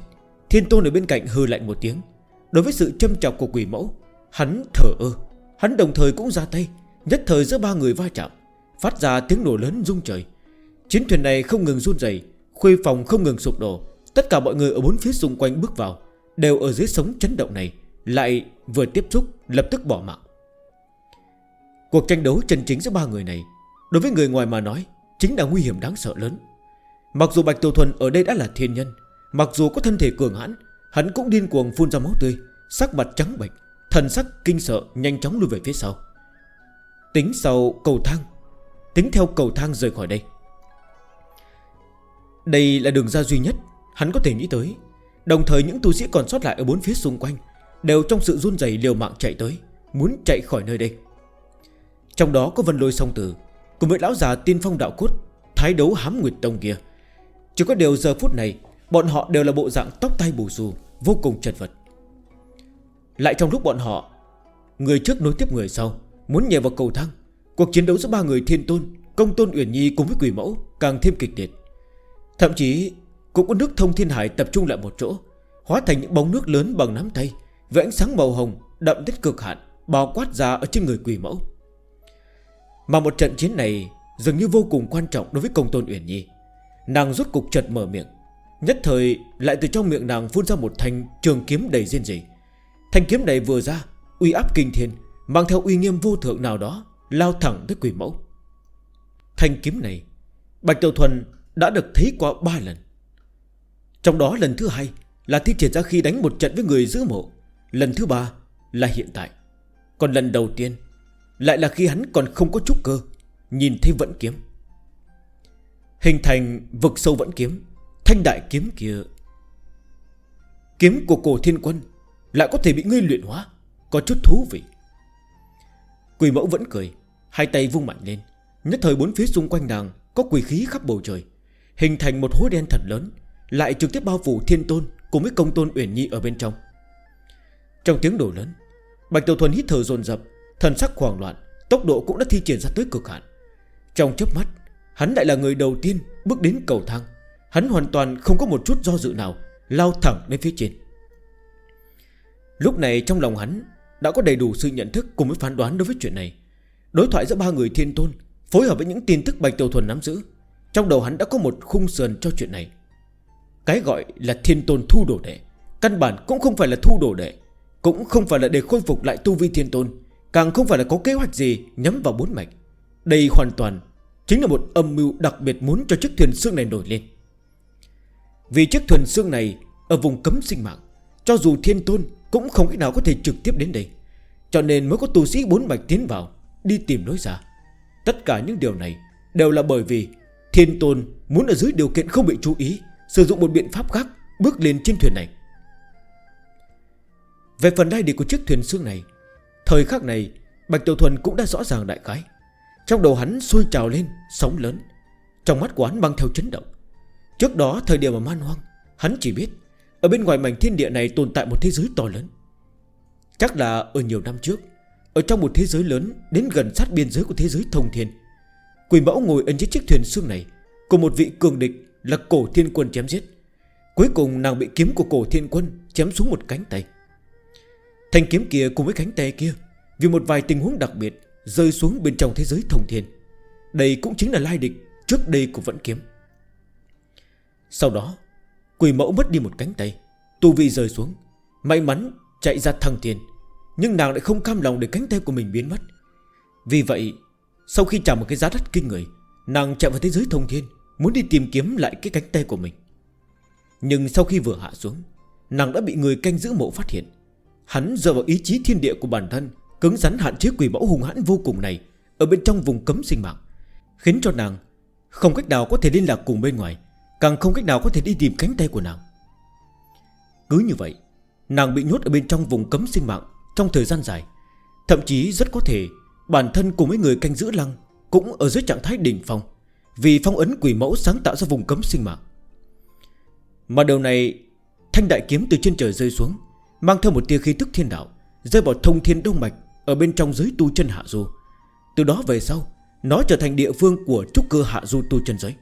Thiên tôn ở bên cạnh hư lạnh một tiếng. Đối với sự châm chọc của quỷ mẫu, Hắn thở ơ. Hắn đồng thời cũng ra tay, Nhất thời giữa ba người va chạm, Phát ra tiếng nổ lớn rung trời. Chiến thuyền này không ngừng run dày Khuê phòng không ngừng sụp đổ. Tất cả mọi người ở bốn phía xung quanh bước vào, Đều ở dưới sống chấn động này, Lại vừa tiếp xúc, lập tức bỏ mạng. Cuộc tranh đấu chân chính giữa ba người này, Đối với người ngoài mà nói, Chính là nguy hiểm đáng sợ lớn. Mặc dù Bạch Tiểu Thuần ở đây đã là thiên nhân, Mặc dù có thân thể cường hãn, Hắn cũng điên cuồng phun ra máu tươi, Sắc mặt trắng bệch, Thần sắc kinh sợ nhanh chóng lùi về phía sau. Tính sau cầu thang, Tính theo cầu thang rời khỏi đây. Đây là đường ra duy nhất Hắn có thể nghĩ tới, Đồng thời những tu sĩ còn sót lại ở bốn phía xung quanh Đều trong sự run dày liều mạng chạy tới, Muốn chạy khỏi nơi đây. Trong đó có vân lôi song tử, Cùng với lão già tiên phong đạo cốt, Thái đấu hám nguyệt tông kia. Chỉ có điều giờ phút này, Bọn họ đều là bộ dạng tóc tay bù xù, Vô cùng chật vật. Lại trong lúc bọn họ, Người trước nối tiếp người sau, Muốn nhảy vào cầu thang, Cuộc chiến đấu giữa ba người thiên tôn, Công tôn Uyển Nhi cùng với quỷ mẫu Càng thêm kịch liệt. Thậm chí, cũng có nước thông thiên hải tập trung lại một chỗ, Hóa thành những bóng nước lớn bằng nắm tay, Với ánh sáng màu hồng đậm đến cực hạn, Bao quát ra ở trên người quỷ mẫu. Mà một trận chiến này Dường như vô cùng quan trọng đối với công tôn Uyển Nhi. Nàng rút cục chật mở miệng. Nhất thời lại từ trong miệng nàng phun ra một thanh trường kiếm đầy riêng dị Thanh kiếm này vừa ra, Uy áp kinh thiên, Mang theo uy nghiêm vô thượng nào đó, Lao thẳng tới quỷ mẫu. Thanh kiếm này, Bạch Tiểu Thuần đã được thấy qua 3 lần. Trong đó lần thứ hai Là thi triển ra khi đánh một trận với người giữ mộ. Lần thứ ba là hiện tại. Còn lần đầu tiên Lại là khi hắn còn không có trúc cơ, Nhìn thấy vẫn kiếm. Hình thành vực sâu vẫn kiếm, Thanh đại kiếm kia. Kiếm của cổ thiên quân Lại có thể bị ngươi luyện hóa, Có chút thú vị. Quỳ mẫu vẫn cười, Hai tay vung mạnh lên, Nhất thời bốn phía xung quanh nàng Có quỷ khí khắp bầu trời, Hình thành một hố đen thật lớn, Lại trực tiếp bao phủ thiên tôn Cùng với công tôn Uyển Nhi ở bên trong. Trong tiếng đổ lớn, Bạch Tiểu Thuần hít thở dồn dập, Thần sắc hoảng loạn, Tốc độ cũng đã thi triển ra tới cực hạn. Trong chớp mắt Hắn lại là người đầu tiên bước đến cầu thang. Hắn hoàn toàn không có một chút do dự nào, Lao thẳng lên phía trên. Lúc này trong lòng hắn Đã có đầy đủ sự nhận thức cùng với phán đoán đối với chuyện này. Đối thoại giữa ba người thiên tôn, Phối hợp với những tin tức Bạch Tiểu Thuần nắm giữ, Trong đầu hắn đã có một khung sườn cho chuyện này. Cái gọi là thiên tôn thu đổ đệ, Căn bản cũng không phải là thu đổ đệ, Cũng không phải là để khôi phục lại tu vi thiên tôn, Càng không phải là có kế hoạch gì nhắm vào bốn mạch. Đây hoàn toàn Chính là một âm mưu đặc biệt muốn cho chiếc thuyền xương này nổi lên. Vì chiếc thuyền xương này Ở vùng cấm sinh mạng, Cho dù thiên tôn cũng không cách nào có thể trực tiếp đến đây. Cho nên mới có tu sĩ bốn bạch tiến vào, Đi tìm lối ra. Tất cả những điều này đều là bởi vì Thiên tôn muốn ở dưới điều kiện không bị chú ý, Sử dụng một biện pháp khác Bước lên trên thuyền này. Về phần đai địa của chiếc thuyền xương này, Thời khắc này Bạch Tiểu Thuần cũng đã rõ ràng đại khái. Trong đầu hắn sôi trào lên, Sóng lớn. Trong mắt của hắn băng theo chấn động. Trước đó, thời điểm ở man hoang, Hắn chỉ biết Ở bên ngoài mảnh thiên địa này tồn tại một thế giới to lớn. Chắc là ở nhiều năm trước, Ở trong một thế giới lớn Đến gần sát biên giới của thế giới thông thiên, Quỷ mẫu ngồi ấn trên chiếc thuyền xương này, Cùng một vị cường địch là cổ thiên quân chém giết. Cuối cùng, nàng bị kiếm của cổ thiên quân Chém xuống một cánh tay. Thanh kiếm kia cùng với cánh tay kia Vì một vài tình huống đặc biệt Rơi xuống bên trong thế giới thông thiên. Đây cũng chính là lai địch Trước đây của vẫn kiếm. Sau đó Quỷ mẫu mất đi một cánh tay, Tu vi rơi xuống, May mắn chạy ra thăng thiên, Nhưng nàng lại không cam lòng để cánh tay của mình biến mất. Vì vậy, Sau khi trả một cái giá đắt kinh người, Nàng chạy vào thế giới thông thiên, Muốn đi tìm kiếm lại cái cánh tay của mình. Nhưng sau khi vừa hạ xuống, Nàng đã bị người canh giữ mộ phát hiện. Hắn rơi vào ý chí thiên địa của bản thân Cứng rắn hạn chế quỷ mẫu hung hãn vô cùng này Ở bên trong vùng cấm sinh mạng, Khiến cho nàng không cách nào có thể liên lạc cùng bên ngoài, Càng không cách nào có thể đi tìm cánh tay của nàng. Cứ như vậy, Nàng bị nhốt ở bên trong vùng cấm sinh mạng Trong thời gian dài, Thậm chí rất có thể Bản thân cùng với người canh giữ lăng Cũng ở dưới trạng thái đỉnh phong Vì phong ấn quỷ mẫu sáng tạo ra vùng cấm sinh mạng. Mà điều này, Thanh đại kiếm từ trên trời rơi xuống, Mang theo một tia khí thức thiên đạo, Rơi vào thông thiên đông mạch ở bên trong giới tu chân hạ du. Từ đó về sau, Nó trở thành địa phương của trúc cơ hạ du tu chân giới.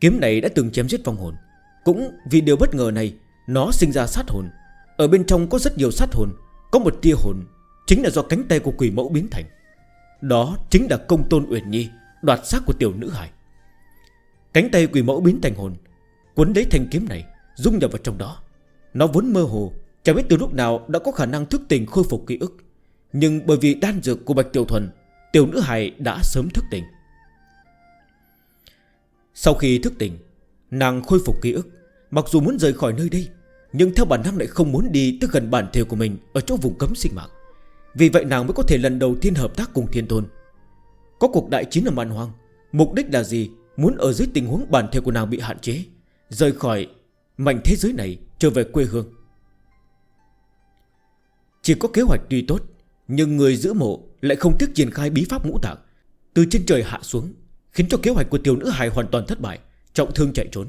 Kiếm này đã từng chém giết vong hồn. Cũng vì điều bất ngờ này, Nó sinh ra sát hồn. Ở bên trong có rất nhiều sát hồn, Có một tia hồn, Chính là do cánh tay của quỷ mẫu biến thành. Đó chính là công tôn Uyển Nhi, Đoạt xác của tiểu nữ hải Cánh tay quỷ mẫu biến thành hồn Quấn lấy thanh kiếm này, Dung nhập vào trong đó. Nó vốn mơ hồ Chả biết từ lúc nào đã có khả năng thức tỉnh khôi phục ký ức. Nhưng bởi vì đan dược của Bạch Tiểu Thuần, Tiểu nữ hài đã sớm thức tỉnh. Sau khi thức tỉnh, Nàng khôi phục ký ức. Mặc dù muốn rời khỏi nơi đây, Nhưng theo bản năng lại không muốn đi tới gần bản thể của mình Ở chỗ vùng cấm sinh mạng. Vì vậy nàng mới có thể lần đầu tiên hợp tác cùng thiên tôn Có cuộc đại chiến ở Man Hoang Mục đích là gì? Muốn ở dưới tình huống bản thể của nàng bị hạn chế, Rời khỏi mảnh thế giới này, trở về quê hương. Chỉ có kế hoạch tuy tốt, Nhưng người giữ mộ lại không tiếc triển khai bí pháp ngũ tạng. Từ trên trời hạ xuống, Khiến cho kế hoạch của tiểu nữ hài hoàn toàn thất bại, Trọng thương chạy trốn.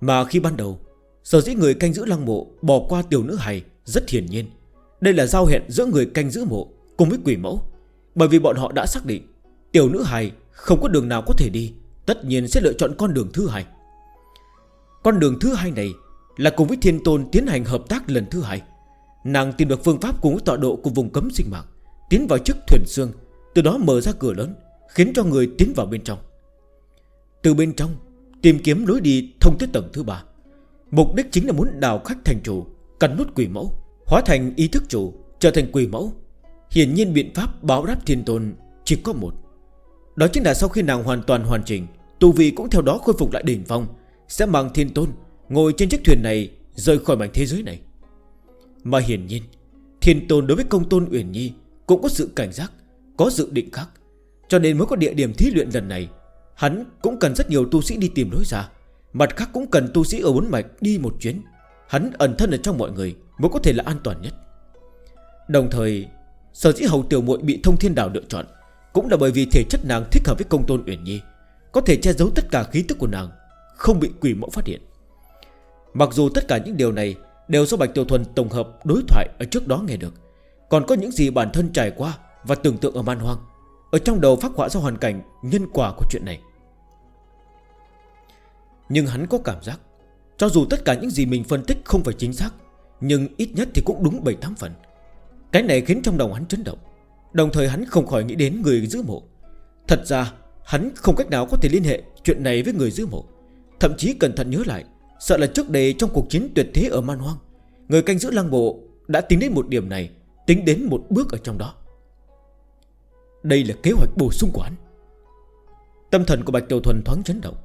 Mà khi ban đầu, Sở dĩ người canh giữ lăng mộ bỏ qua tiểu nữ hài Rất hiển nhiên. Đây là giao hẹn giữa người canh giữ mộ cùng với quỷ mẫu. Bởi vì bọn họ đã xác định, Tiểu nữ hài không có đường nào có thể đi, Tất nhiên sẽ lựa chọn con đường thứ hai. Con đường thứ hai này Là cùng với thiên tôn tiến hành hợp tác lần thứ hai. Nàng tìm được phương pháp cúng tọa độ của vùng cấm sinh mạng, Tiến vào chiếc thuyền xương, Từ đó mở ra cửa lớn, Khiến cho người tiến vào bên trong. Từ bên trong, Tìm kiếm lối đi thông tới tầng thứ ba. Mục đích chính là muốn đào khách thành chủ, Cắn nút quỷ mẫu, Hóa thành ý thức chủ, Trở thành quỷ mẫu. Hiển nhiên biện pháp báo đáp thiên tôn Chỉ có một. Đó chính là sau khi nàng hoàn toàn hoàn chỉnh Tù vị cũng theo đó khôi phục lại đỉnh phong, Sẽ mang thiên tôn Ngồi trên chiếc thuyền này Rời khỏi mảnh thế giới này. Mà hiển nhiên, Thiên tôn đối với công tôn Uyển Nhi Cũng có sự cảnh giác, Có dự định khác. Cho nên mới có địa điểm thí luyện lần này. Hắn cũng cần rất nhiều tu sĩ đi tìm lối ra. Mặt khác cũng cần tu sĩ ở bốn mạch đi một chuyến. Hắn ẩn thân ở trong mọi người Mới có thể là an toàn nhất. Đồng thời, Sở dĩ hầu tiểu muội bị thông thiên đảo lựa chọn Cũng là bởi vì thể chất nàng thích hợp với công tôn Uyển Nhi, Có thể che giấu tất cả khí tức của nàng, Không bị quỷ mẫu phát hiện. Mặc dù tất cả những điều này Đều do Bạch Tiểu Thuần tổng hợp, đối thoại ở trước đó nghe được. Còn có những gì bản thân trải qua Và tưởng tượng ở man hoang, Ở trong đầu phát họa ra hoàn cảnh nhân quả của chuyện này. Nhưng hắn có cảm giác, Cho dù tất cả những gì mình phân tích không phải chính xác, Nhưng ít nhất thì cũng đúng 7-8 phần. Cái này khiến trong đầu hắn chấn động, Đồng thời hắn không khỏi nghĩ đến người giữ mộ. Thật ra, hắn không cách nào có thể liên hệ chuyện này với người giữ mộ, Thậm chí cẩn thận nhớ lại Sợ là trước đây trong cuộc chiến tuyệt thế ở Man Hoang, Người canh giữ lăng Bộ đã tính đến một điểm này, Tính đến một bước ở trong đó. Đây là kế hoạch bổ sung của hắn. Tâm thần của Bạch Tiểu Thuần thoáng chấn động.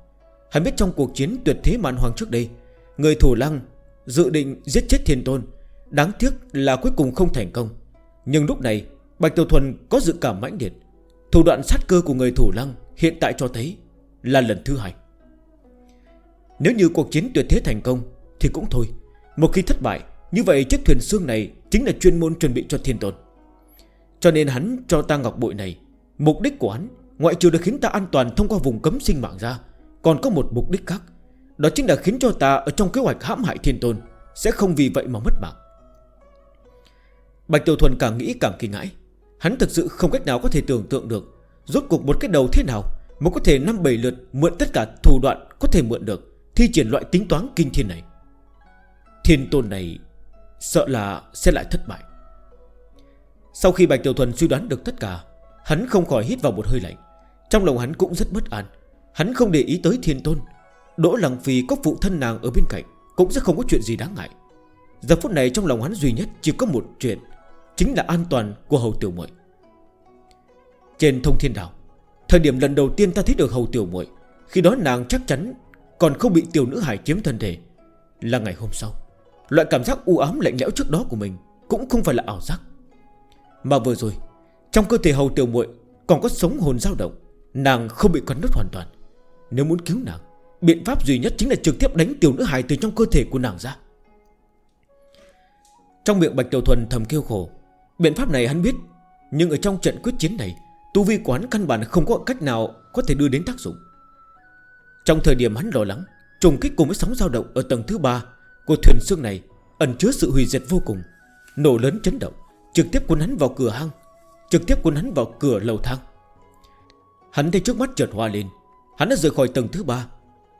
Hắn biết trong cuộc chiến tuyệt thế Man Hoang trước đây, Người thủ lăng dự định giết chết thiên tôn, Đáng tiếc là cuối cùng không thành công. Nhưng lúc này, Bạch Tiểu Thuần có dự cảm mãnh liệt. Thủ đoạn sát cơ của người thủ lăng Hiện tại cho thấy là lần thứ hai. Nếu như cuộc chiến tuyệt thế thành công, Thì cũng thôi. Một khi thất bại, Như vậy chiếc thuyền xương này Chính là chuyên môn chuẩn bị cho thiên tôn. Cho nên hắn cho ta ngọc bụi này. Mục đích của hắn, Ngoại trừ được khiến ta an toàn thông qua vùng cấm sinh mạng ra, Còn có một mục đích khác. Đó chính là khiến cho ta ở trong kế hoạch hãm hại thiên tôn, Sẽ không vì vậy mà mất mạng. Bạch Tiểu Thuần càng nghĩ càng kinh ngãi Hắn thực sự không cách nào có thể tưởng tượng được, Rốt cuộc một cái đầu thế nào Mới có thể năm bảy lượt mượn tất cả thủ đoạn có thể mượn được. Thi triển loại tính toán kinh thiên này Thiên tôn này Sợ là sẽ lại thất bại. Sau khi Bạch Tiểu Thuần suy đoán được tất cả Hắn không khỏi hít vào một hơi lạnh. Trong lòng hắn cũng rất bất an. Hắn không để ý tới thiên tôn. Đỗ Lăng Phi có phụ thân nàng ở bên cạnh Cũng sẽ không có chuyện gì đáng ngại. Giờ phút này trong lòng hắn duy nhất chỉ có một chuyện Chính là an toàn của Hầu Tiểu muội. Trên thông thiên đảo Thời điểm lần đầu tiên ta thấy được Hầu Tiểu muội, Khi đó nàng chắc chắn còn không bị tiểu nữ hải chiếm thân thể. Là ngày hôm sau, Loại cảm giác u ám lạnh lẽo trước đó của mình Cũng không phải là ảo giác. Mà vừa rồi, Trong cơ thể hầu tiểu muội Còn có sống hồn dao động, Nàng không bị cắn đứt hoàn toàn. Nếu muốn cứu nàng, Biện pháp duy nhất chính là trực tiếp đánh tiểu nữ hài từ trong cơ thể của nàng ra. Trong miệng Bạch Tiểu Thuần thầm kêu khổ, Biện pháp này hắn biết, Nhưng ở trong trận quyết chiến này, Tu vi quán căn bản không có cách nào có thể đưa đến tác dụng. Trong thời điểm hắn lo lắng, Trùng kích cùng với sóng dao động ở tầng thứ 3 Của thuyền xương này ẩn chứa sự hủy diệt vô cùng, Nổ lớn chấn động, Trực tiếp cuốn hắn vào cửa hang, Trực tiếp cuốn hắn vào cửa lầu thang. Hắn thấy trước mắt chợt hoa lên, Hắn đã rời khỏi tầng thứ 3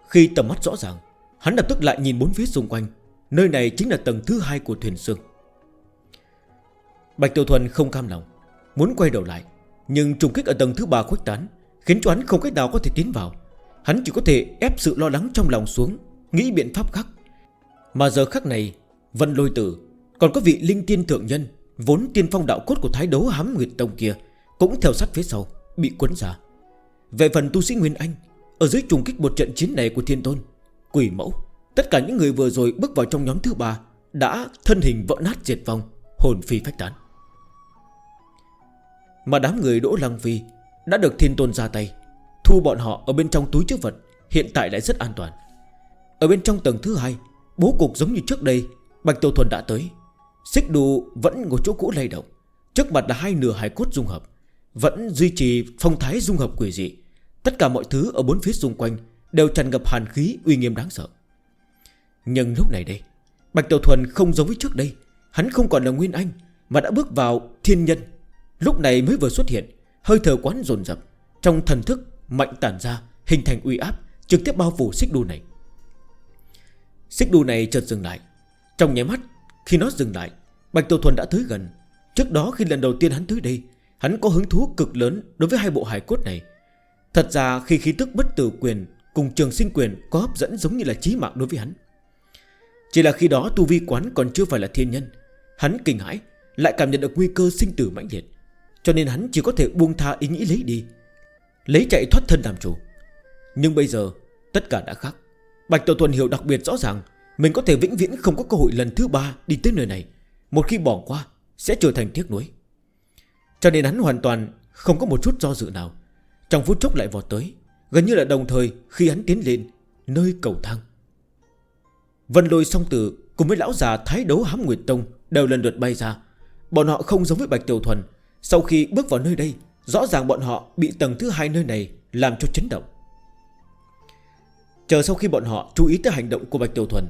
Khi tầm mắt rõ ràng, Hắn lập tức lại nhìn bốn phía xung quanh, Nơi này chính là tầng thứ 2 của thuyền xương. Bạch Tiểu Thuần không cam lòng, Muốn quay đầu lại, Nhưng trùng kích ở tầng thứ 3 khuếch tán, Khiến cho hắn không cách nào có thể tiến vào. Hắn chỉ có thể ép sự lo lắng trong lòng xuống, Nghĩ biện pháp khác. Mà giờ khắc này, Vân lôi tử Còn có vị linh tiên thượng nhân, Vốn tiên phong đạo cốt của thái đấu hám nguyệt tông kia, Cũng theo sát phía sau, Bị cuốn ra. Về phần tu sĩ Nguyên Anh, Ở dưới trùng kích một trận chiến này của thiên tôn, Quỷ mẫu, Tất cả những người vừa rồi bước vào trong nhóm thứ ba Đã thân hình vỡ nát diệt vong, Hồn phi phách tán. Mà đám người đỗ lăng phi Đã được thiên tôn ra tay. Thu bọn họ ở bên trong túi chức vật, Hiện tại lại rất an toàn. Ở bên trong tầng thứ hai, Bố cục giống như trước đây, Bạch Tiểu Thuần đã tới. Xích đu vẫn ngồi chỗ cũ lay động. Trước mặt là hai nửa hải cốt dung hợp, Vẫn duy trì phong thái dung hợp quỷ dị. Tất cả mọi thứ ở bốn phía xung quanh Đều tràn ngập hàn khí uy nghiêm đáng sợ. Nhưng lúc này đây, Bạch Tiểu Thuần không giống với trước đây. Hắn không còn là Nguyên Anh, Mà đã bước vào thiên nhân. Lúc này mới vừa xuất hiện, Hơi thở quán dồn dập Trong thần thức Mạnh tản ra, Hình thành uy áp, Trực tiếp bao phủ xích đu này. Xích đu này chợt dừng lại. Trong nháy mắt, Khi nó dừng lại, Bạch Tiêu Thuần đã tới gần. Trước đó khi lần đầu tiên hắn tới đây, Hắn có hứng thú cực lớn đối với hai bộ hải cốt này. Thật ra khi khí tức bất tử quyền Cùng trường sinh quyền có hấp dẫn giống như là chí mạng đối với hắn. Chỉ là khi đó tu vi quán còn chưa phải là thiên nhân, Hắn kinh hãi, Lại cảm nhận được nguy cơ sinh tử mãnh liệt. Cho nên hắn chỉ có thể buông tha ý nghĩ lấy đi. Lấy chạy thoát thân làm chủ. Nhưng bây giờ, tất cả đã khác. Bạch Tiểu Thuần hiểu đặc biệt rõ ràng, Mình có thể vĩnh viễn không có cơ hội lần thứ ba Đi tới nơi này. Một khi bỏ qua, sẽ trở thành tiếc nuối. Cho nên hắn hoàn toàn không có một chút do dự nào. Trong phút chốc lại vọt tới, Gần như là đồng thời khi hắn tiến lên, Nơi cầu thang. Vân lôi song tử cùng với lão già thái đấu hám nguyệt tông Đều lần lượt bay ra. Bọn họ không giống với Bạch Tiểu Thuần. Sau khi bước vào nơi đây Rõ ràng bọn họ bị tầng thứ hai nơi này Làm cho chấn động. Chờ sau khi bọn họ chú ý tới hành động của Bạch Tiểu Thuần,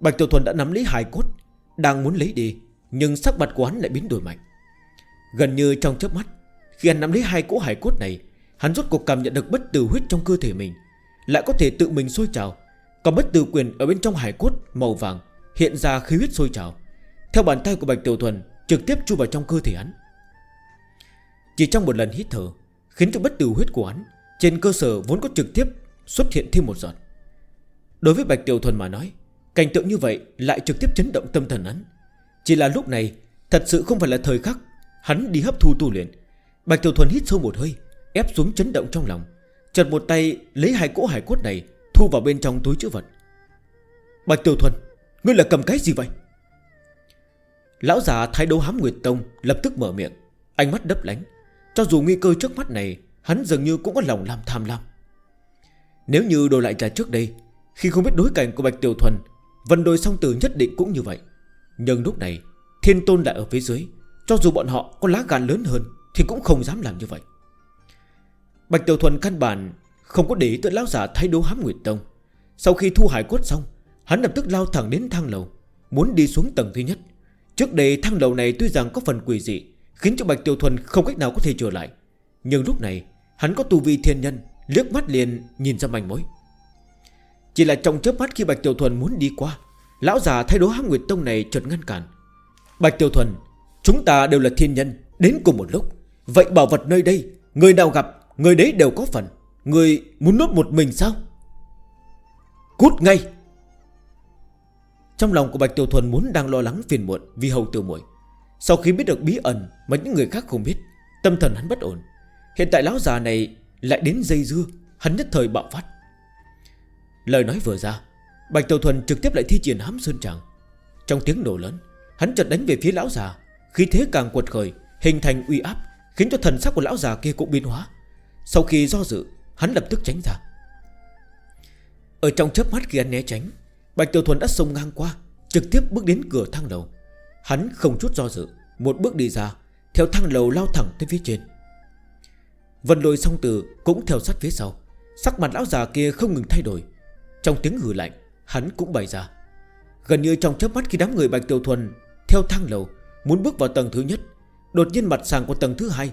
Bạch Tiểu Thuần đã nắm lấy hài cốt, Đang muốn lấy đi, Nhưng sắc mặt của hắn lại biến đổi mạnh. Gần như trong chớp mắt, Khi hắn nắm lấy hai cỗ hải cốt này, Hắn rốt cuộc cảm nhận được bất tử huyết trong cơ thể mình, Lại có thể tự mình sôi trào. Còn bất tử quyền ở bên trong hải cốt màu vàng Hiện ra khí huyết sôi trào. Theo bàn tay của Bạch Tiểu Thuần Trực tiếp chui vào trong cơ thể hắn. Chỉ trong một lần hít thở, Khiến cho bất tử huyết của hắn Trên cơ sở vốn có trực tiếp xuất hiện thêm một giọt. Đối với Bạch Tiểu Thuần mà nói, Cảnh tượng như vậy lại trực tiếp chấn động tâm thần hắn. Chỉ là lúc này, Thật sự không phải là thời khắc Hắn đi hấp thu tu luyện. Bạch Tiểu Thuần hít sâu một hơi, Ép xuống chấn động trong lòng, chợt một tay lấy hai cỗ hải cốt này Thu vào bên trong túi chữ vật. Bạch Tiểu Thuần, Ngươi là cầm cái gì vậy? Lão già thái đấu hám Nguyệt Tông lập tức mở miệng, Ánh mắt đấp lánh. Cho dù nguy cơ trước mắt này, Hắn dường như cũng có lòng làm tham lam. Nếu như đổi lại trả trước đây, Khi không biết đối cảnh của Bạch Tiểu Thuần, Vân đôi song tử nhất định cũng như vậy. Nhưng lúc này, Thiên Tôn lại ở phía dưới, Cho dù bọn họ có lá gan lớn hơn Thì cũng không dám làm như vậy. Bạch Tiểu Thuần căn bản Không có để ý tới lão giả thay đấu hám Nguyệt Tông. Sau khi thu hải cốt xong, Hắn lập tức lao thẳng đến thang lầu, Muốn đi xuống tầng thứ nhất. Trước đây thang lầu này tuy rằng có phần quỷ dị Khiến cho Bạch Tiêu Thuần không cách nào có thể trở lại. Nhưng lúc này, hắn có tu vi thiên nhân, Liếc mắt liền nhìn ra manh mối. Chỉ là trong chớp mắt khi Bạch tiêu Thuần muốn đi qua, Lão già thay đổi hắc nguyệt tông này chợt ngăn cản. Bạch tiêu Thuần, Chúng ta đều là thiên nhân, Đến cùng một lúc. Vậy bảo vật nơi đây, Người nào gặp, Người đấy đều có phần. Người muốn nốt một mình sao? Cút ngay. Trong lòng của Bạch tiêu Thuần muốn đang lo lắng phiền muộn Vì hầu tiêu muội sau khi biết được bí ẩn mà những người khác không biết, Tâm thần hắn bất ổn. Hiện tại lão già này lại đến dây dưa, Hắn nhất thời bạo phát. Lời nói vừa ra, Bạch Tàu Thuần trực tiếp lại thi triển hám sơn tràng. Trong tiếng nổ lớn, Hắn chợt đánh về phía lão già Khi thế càng quật khởi, Hình thành uy áp, Khiến cho thần sắc của lão già kia cũng biến hóa. Sau khi do dự, Hắn lập tức tránh ra. Ở trong chớp mắt khi anh né tránh, Bạch Tiểu Thuần đã sông ngang qua, Trực tiếp bước đến cửa thang đầu Hắn không chút do dự, Một bước đi ra, Theo thang lầu lao thẳng tới phía trên. Vân lôi song tử cũng theo sát phía sau, Sắc mặt lão già kia không ngừng thay đổi. Trong tiếng hử lạnh, Hắn cũng bày ra. Gần như trong chớp mắt khi đám người Bạch Tiểu Thuần Theo thang lầu, Muốn bước vào tầng thứ nhất, Đột nhiên mặt sàn của tầng thứ hai,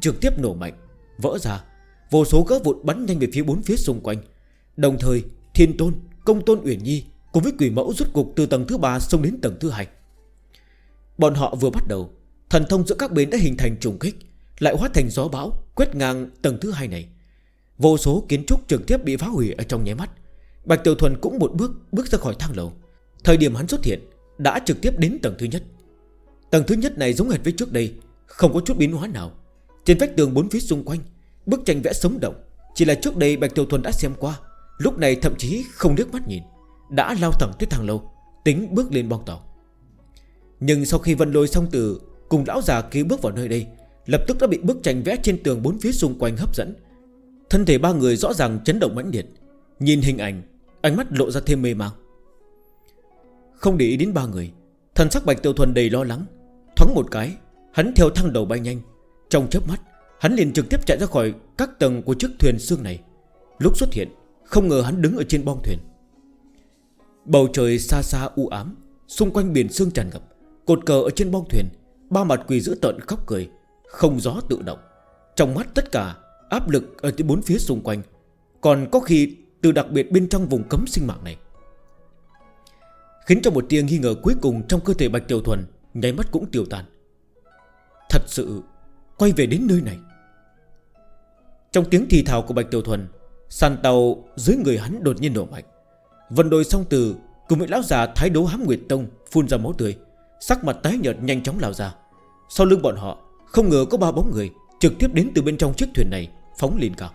Trực tiếp nổ mạnh, Vỡ ra. Vô số gỡ vụt bắn nhanh về phía bốn phía xung quanh. Đồng thời, Thiên Tôn, Công Tôn Uyển Nhi Cùng với quỷ mẫu rút cục từ tầng thứ ba xông đến tầng thứ hai. Bọn họ vừa bắt đầu. Thần thông giữa các bến đã hình thành trùng kích, Lại hóa thành gió bão, Quét ngang tầng thứ hai này. Vô số kiến trúc trực tiếp bị phá hủy ở trong nháy mắt. Bạch Tiểu Thuần cũng một bước bước ra khỏi thang lầu. Thời điểm hắn xuất hiện, Đã trực tiếp đến tầng thứ nhất. Tầng thứ nhất này giống hệt với trước đây, Không có chút biến hóa nào. Trên vách tường bốn phía xung quanh, Bức tranh vẽ sống động. Chỉ là trước đây Bạch Tiểu Thuần đã xem qua, Lúc này thậm chí không nước mắt nhìn, Đã lao thẳng tới thang lầu, Tính bước lên bong tàu. Nhưng sau khi Vân Lôi xong từ cùng lão già kia bước vào nơi đây, Lập tức đã bị bức tranh vẽ trên tường bốn phía xung quanh hấp dẫn. Thân thể ba người rõ ràng chấn động mãnh liệt, Nhìn hình ảnh, Ánh mắt lộ ra thêm mê mang. Không để ý đến ba người, Thần sắc Bạch Tiêu Thuần đầy lo lắng, Thoáng một cái, Hắn theo thăng đầu bay nhanh. Trong chớp mắt, Hắn liền trực tiếp chạy ra khỏi các tầng của chiếc thuyền xương này. Lúc xuất hiện, Không ngờ hắn đứng ở trên bong thuyền. Bầu trời xa xa u ám, Xung quanh biển xương tràn ngập. Cột cờ ở trên bong thuyền, Ba mặt quỳ giữ tận khóc cười, Không gió tự động. Trong mắt tất cả, áp lực ở bốn phía xung quanh. Còn có khi từ đặc biệt bên trong vùng cấm sinh mạng này. Khiến cho một tiếng nghi ngờ cuối cùng trong cơ thể Bạch Tiểu Thuần Nháy mắt cũng tiêu tan. Thật sự, Quay về đến nơi này. Trong tiếng thì thào của Bạch Tiểu Thuần, Sàn tàu dưới người hắn đột nhiên nổ mạnh. Vần đồi song từ Cùng với lão già thái đấu hám Nguyệt Tông Phun ra máu tươi. Sắc mặt tái nhợt nhanh chóng lao ra. Sau lưng bọn họ, Không ngờ có ba bóng người Trực tiếp đến từ bên trong chiếc thuyền này, Phóng lên cao.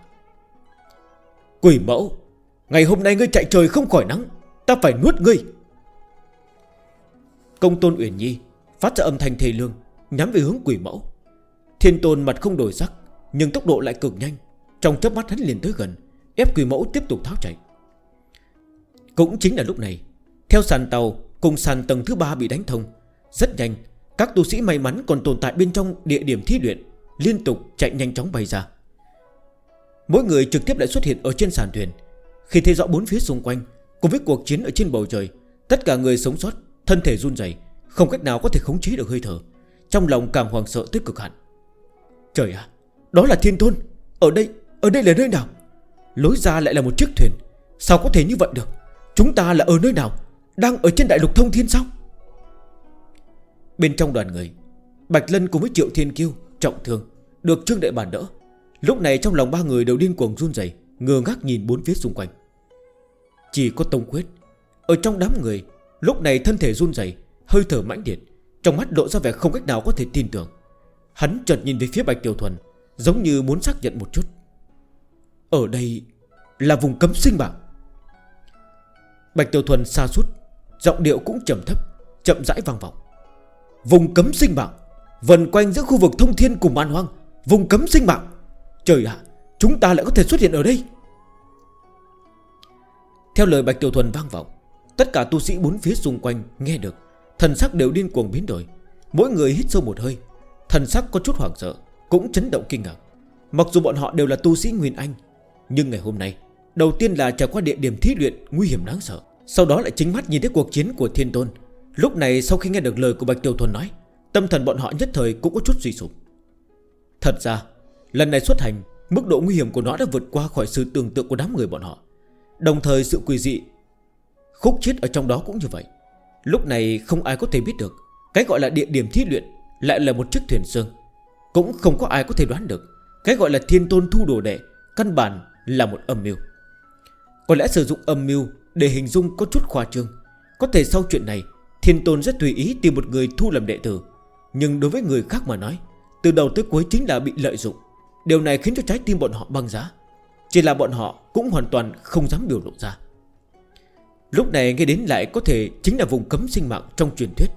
Quỷ mẫu, Ngày hôm nay ngươi chạy trời không khỏi nắng, Ta phải nuốt ngươi. Công tôn Uyển Nhi Phát ra âm thanh thề lương, Nhắm về hướng quỷ mẫu. Thiên tôn mặt không đổi sắc, Nhưng tốc độ lại cực nhanh. Trong chấp mắt hắn liền tới gần, Ép quỷ mẫu tiếp tục tháo chạy. Cũng chính là lúc này, Theo sàn tàu cùng sàn tầng thứ ba bị đánh thông rất nhanh, Các tu sĩ may mắn còn tồn tại bên trong địa điểm thi luyện, Liên tục chạy nhanh chóng bay ra. Mỗi người trực tiếp lại xuất hiện ở trên sàn thuyền. Khi thấy rõ bốn phía xung quanh, Cùng với cuộc chiến ở trên bầu trời, Tất cả người sống sót, Thân thể run dày Không cách nào có thể khống chế được hơi thở. Trong lòng càng hoàng sợ tới cực hạn. Trời ạ, Đó là thiên thôn. Ở đây Ở đây là nơi nào? Lối ra lại là một chiếc thuyền. Sao có thể như vậy được? Chúng ta là ở nơi nào? Đang ở trên đại lục thông thiên sao? Bên trong đoàn người, Bạch Lân cùng với Triệu Thiên Kiêu, Trọng thương Được Trương Đại Bản đỡ. Lúc này trong lòng ba người đều điên cuồng run dày Ngừa ngác nhìn bốn phía xung quanh. Chỉ có Tông Quyết, Ở trong đám người, Lúc này thân thể run dày Hơi thở mãnh điện Trong mắt lộ ra vẻ không cách nào có thể tin tưởng. Hắn chợt nhìn về phía Bạch Tiểu Thuần, Giống như muốn xác nhận một chút. Ở đây là vùng cấm sinh bảng Bạch Tiểu Thuần xa suốt, Giọng điệu cũng trầm thấp, Chậm rãi vang vọng. Vùng cấm sinh mạng, Vần quanh giữa khu vực thông thiên cùng man hoang. Vùng cấm sinh mạng, Trời ạ, chúng ta lại có thể xuất hiện ở đây. Theo lời Bạch Tiểu Thuần vang vọng, Tất cả tu sĩ bốn phía xung quanh nghe được, Thần sắc đều điên cuồng biến đổi. Mỗi người hít sâu một hơi, Thần sắc có chút hoảng sợ, Cũng chấn động kinh ngạc. Mặc dù bọn họ đều là tu sĩ Nguyên Anh, Nhưng ngày hôm nay, Đầu tiên là trải qua địa điểm thí luyện nguy hiểm đáng sợ, Sau đó lại chính mắt nhìn thấy cuộc chiến của thiên tôn. Lúc này sau khi nghe được lời của Bạch Tiêu Thuần nói, Tâm thần bọn họ nhất thời cũng có chút suy sụp. Thật ra, Lần này xuất hành, Mức độ nguy hiểm của nó đã vượt qua khỏi sự tưởng tượng của đám người bọn họ. Đồng thời sự quỷ dị, Khúc chết ở trong đó cũng như vậy. Lúc này không ai có thể biết được, Cái gọi là địa điểm thí luyện Lại là một chiếc thuyền xương. Cũng không có ai có thể đoán được, Cái gọi là thiên tôn thu đồ đệ Căn bản là một âm mưu. Có lẽ sử dụng âm mưu để hình dung có chút khoa trương. Có thể sau chuyện này Thiên Tôn rất tùy ý tìm một người thu làm đệ tử. Nhưng đối với người khác mà nói, Từ đầu tới cuối chính là bị lợi dụng. Điều này khiến cho trái tim bọn họ băng giá. Chỉ là bọn họ cũng hoàn toàn không dám biểu lộ ra. Lúc này nghe đến lại có thể chính là vùng cấm sinh mạng trong truyền thuyết.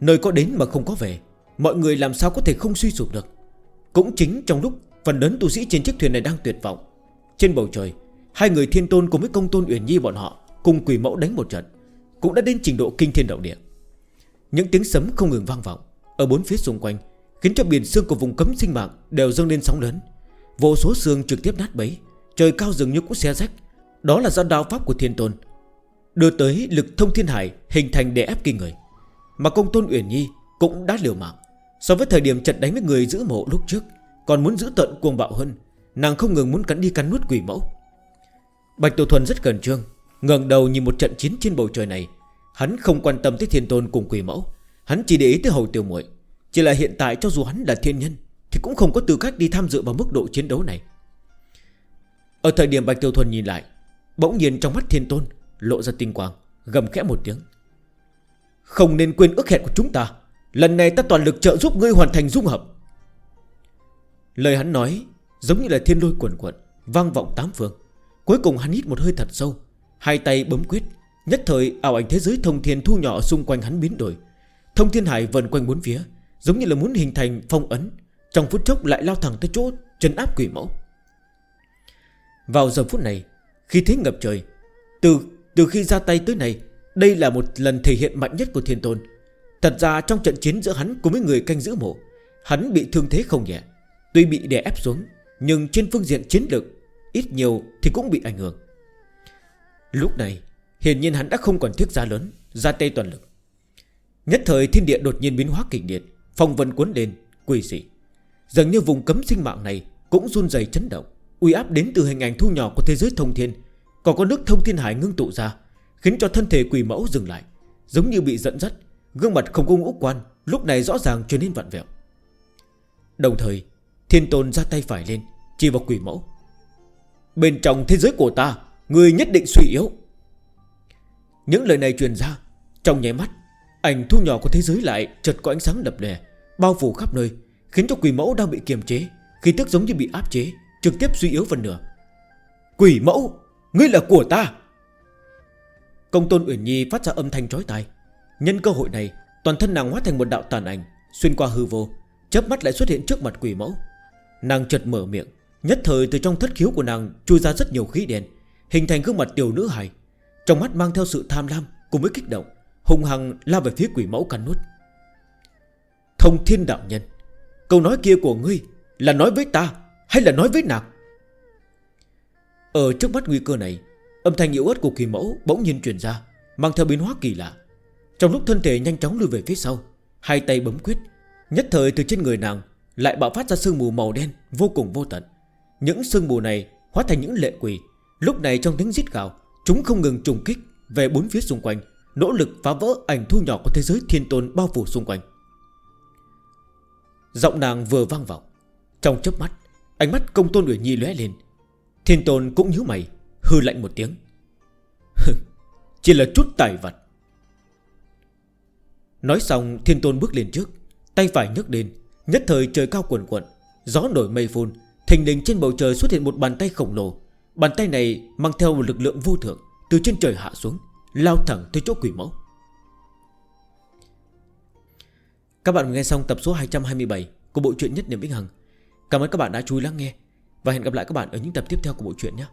Nơi có đến mà không có về, Mọi người làm sao có thể không suy sụp được? Cũng chính trong lúc phần lớn tu sĩ trên chiếc thuyền này đang tuyệt vọng, Trên bầu trời, Hai người thiên tôn cùng với công tôn Uyển Nhi bọn họ Cùng quỷ mẫu đánh một trận, Cũng đã đến trình độ kinh thiên động địa. Những tiếng sấm không ngừng vang vọng Ở bốn phía xung quanh, Khiến cho biển xương của vùng cấm sinh mạng đều dâng lên sóng lớn. Vô số xương trực tiếp nát bấy, Trời cao dường như cũng xe rách. Đó là do đao pháp của thiên tôn, Đưa tới lực thông thiên hải hình thành để ép kinh người. Mà công tôn Uyển Nhi cũng đã liều mạng. So với thời điểm trận đánh với người giữ mộ lúc trước, Còn muốn giữ tận cuồng bạo hơn, Nàng không ngừng muốn cắn đi cắn nuốt quỷ mẫu. Bạch tổ Thuần rất gần trương, ngẩng đầu nhìn một trận chiến trên bầu trời này Hắn không quan tâm tới thiên tôn cùng quỷ mẫu. Hắn chỉ để ý tới hầu tiêu muội. Chỉ là hiện tại cho dù hắn là thiên nhân, Thì cũng không có tư cách đi tham dự vào mức độ chiến đấu này. Ở thời điểm Bạch Tiêu Thuần nhìn lại, Bỗng nhiên trong mắt thiên tôn Lộ ra tinh quang, Gầm khẽ một tiếng. Không nên quên ước hẹn của chúng ta. Lần này ta toàn lực trợ giúp ngươi hoàn thành dung hợp. Lời hắn nói Giống như là thiên lôi quần quận Vang vọng tám phương. Cuối cùng hắn hít một hơi thật sâu, Hai tay bấm quyết Nhất thời, ảo ảnh thế giới thông thiên thu nhỏ xung quanh hắn biến đổi. Thông thiên hải vần quanh bốn phía, Giống như là muốn hình thành phong ấn. Trong phút chốc lại lao thẳng tới chỗ chân áp quỷ mẫu. Vào giờ phút này, Khi thế ngập trời, Từ từ khi ra tay tới này Đây là một lần thể hiện mạnh nhất của thiên tôn. Thật ra trong trận chiến giữa hắn cùng với người canh giữ mộ, Hắn bị thương thế không nhẹ. Tuy bị đè ép xuống, Nhưng trên phương diện chiến lược, Ít nhiều thì cũng bị ảnh hưởng. Lúc này Hiển nhiên hắn đã không còn thiết ra lớn Ra tay toàn lực. Nhất thời thiên địa đột nhiên biến hóa kịch liệt Phong vân cuốn lên, quỷ dị. Dường như vùng cấm sinh mạng này Cũng run rẩy chấn động Uy áp đến từ hình ảnh thu nhỏ của thế giới thông thiên. Còn có nước thông thiên hải ngưng tụ ra Khiến cho thân thể quỷ mẫu dừng lại Giống như bị dẫn dắt Gương mặt không có ngũ quan Lúc này rõ ràng trở nên vặn vẹo. Đồng thời thiên tôn ra tay phải lên Chỉ vào quỷ mẫu. Bên trong thế giới của ta Người nhất định suy yếu. Những lời này truyền ra, Trong nháy mắt, Ảnh thu nhỏ của thế giới lại chợt có ánh sáng lập lè, Bao phủ khắp nơi, Khiến cho quỷ mẫu đang bị kiềm chế Khi tức giống như bị áp chế, Trực tiếp suy yếu phần nửa. Quỷ mẫu, Ngươi là của ta! Công tôn Uyển Nhi phát ra âm thanh trói tai. Nhân cơ hội này, Toàn thân nàng hóa thành một đạo tàn ảnh, Xuyên qua hư vô Chấp mắt lại xuất hiện trước mặt quỷ mẫu. Nàng chợt mở miệng, Nhất thời từ trong thất khiếu của nàng Chui ra rất nhiều khí đèn Hình thành gương mặt tiểu nữ hài. Trong mắt mang theo sự tham lam Cùng với kích động Hùng hằng lao về phía quỷ mẫu cắn nút Thông thiên đạo nhân, Câu nói kia của ngươi Là nói với ta hay là nói với nạc Ở trước mắt nguy cơ này, Âm thanh yếu ớt của quỷ mẫu bỗng nhiên truyền ra, Mang theo biến hóa kỳ lạ. Trong lúc thân thể nhanh chóng lùi về phía sau, Hai tay bấm quyết, Nhất thời từ trên người nàng Lại bạo phát ra sương mù màu đen vô cùng vô tận. Những sương mù này hóa thành những lệ quỷ, Lúc này trong tiếng giết gào Chúng không ngừng trùng kích về bốn phía xung quanh, Nỗ lực phá vỡ ảnh thu nhỏ của thế giới thiên tôn bao phủ xung quanh. Giọng nàng vừa vang vọng Trong chớp mắt, Ánh mắt công tôn ủy nhi lóe lên. Thiên tôn cũng nhíu mày, Hư lạnh một tiếng. Chỉ là chút tài vật. Nói xong, thiên tôn bước lên trước, Tay phải nhấc lên. Nhất thời trời cao quần quận, Gió nổi mây phun, Thình lình trên bầu trời xuất hiện một bàn tay khổng lồ. Bàn tay này mang theo một lực lượng vô thượng, Từ trên trời hạ xuống, Lao thẳng tới chỗ quỷ mẫu. Các bạn nghe xong tập số 227 Của bộ truyện nhất niềm vĩnh hằng. Cảm ơn các bạn đã chú ý lắng nghe Và hẹn gặp lại các bạn ở những tập tiếp theo của bộ truyện nhé.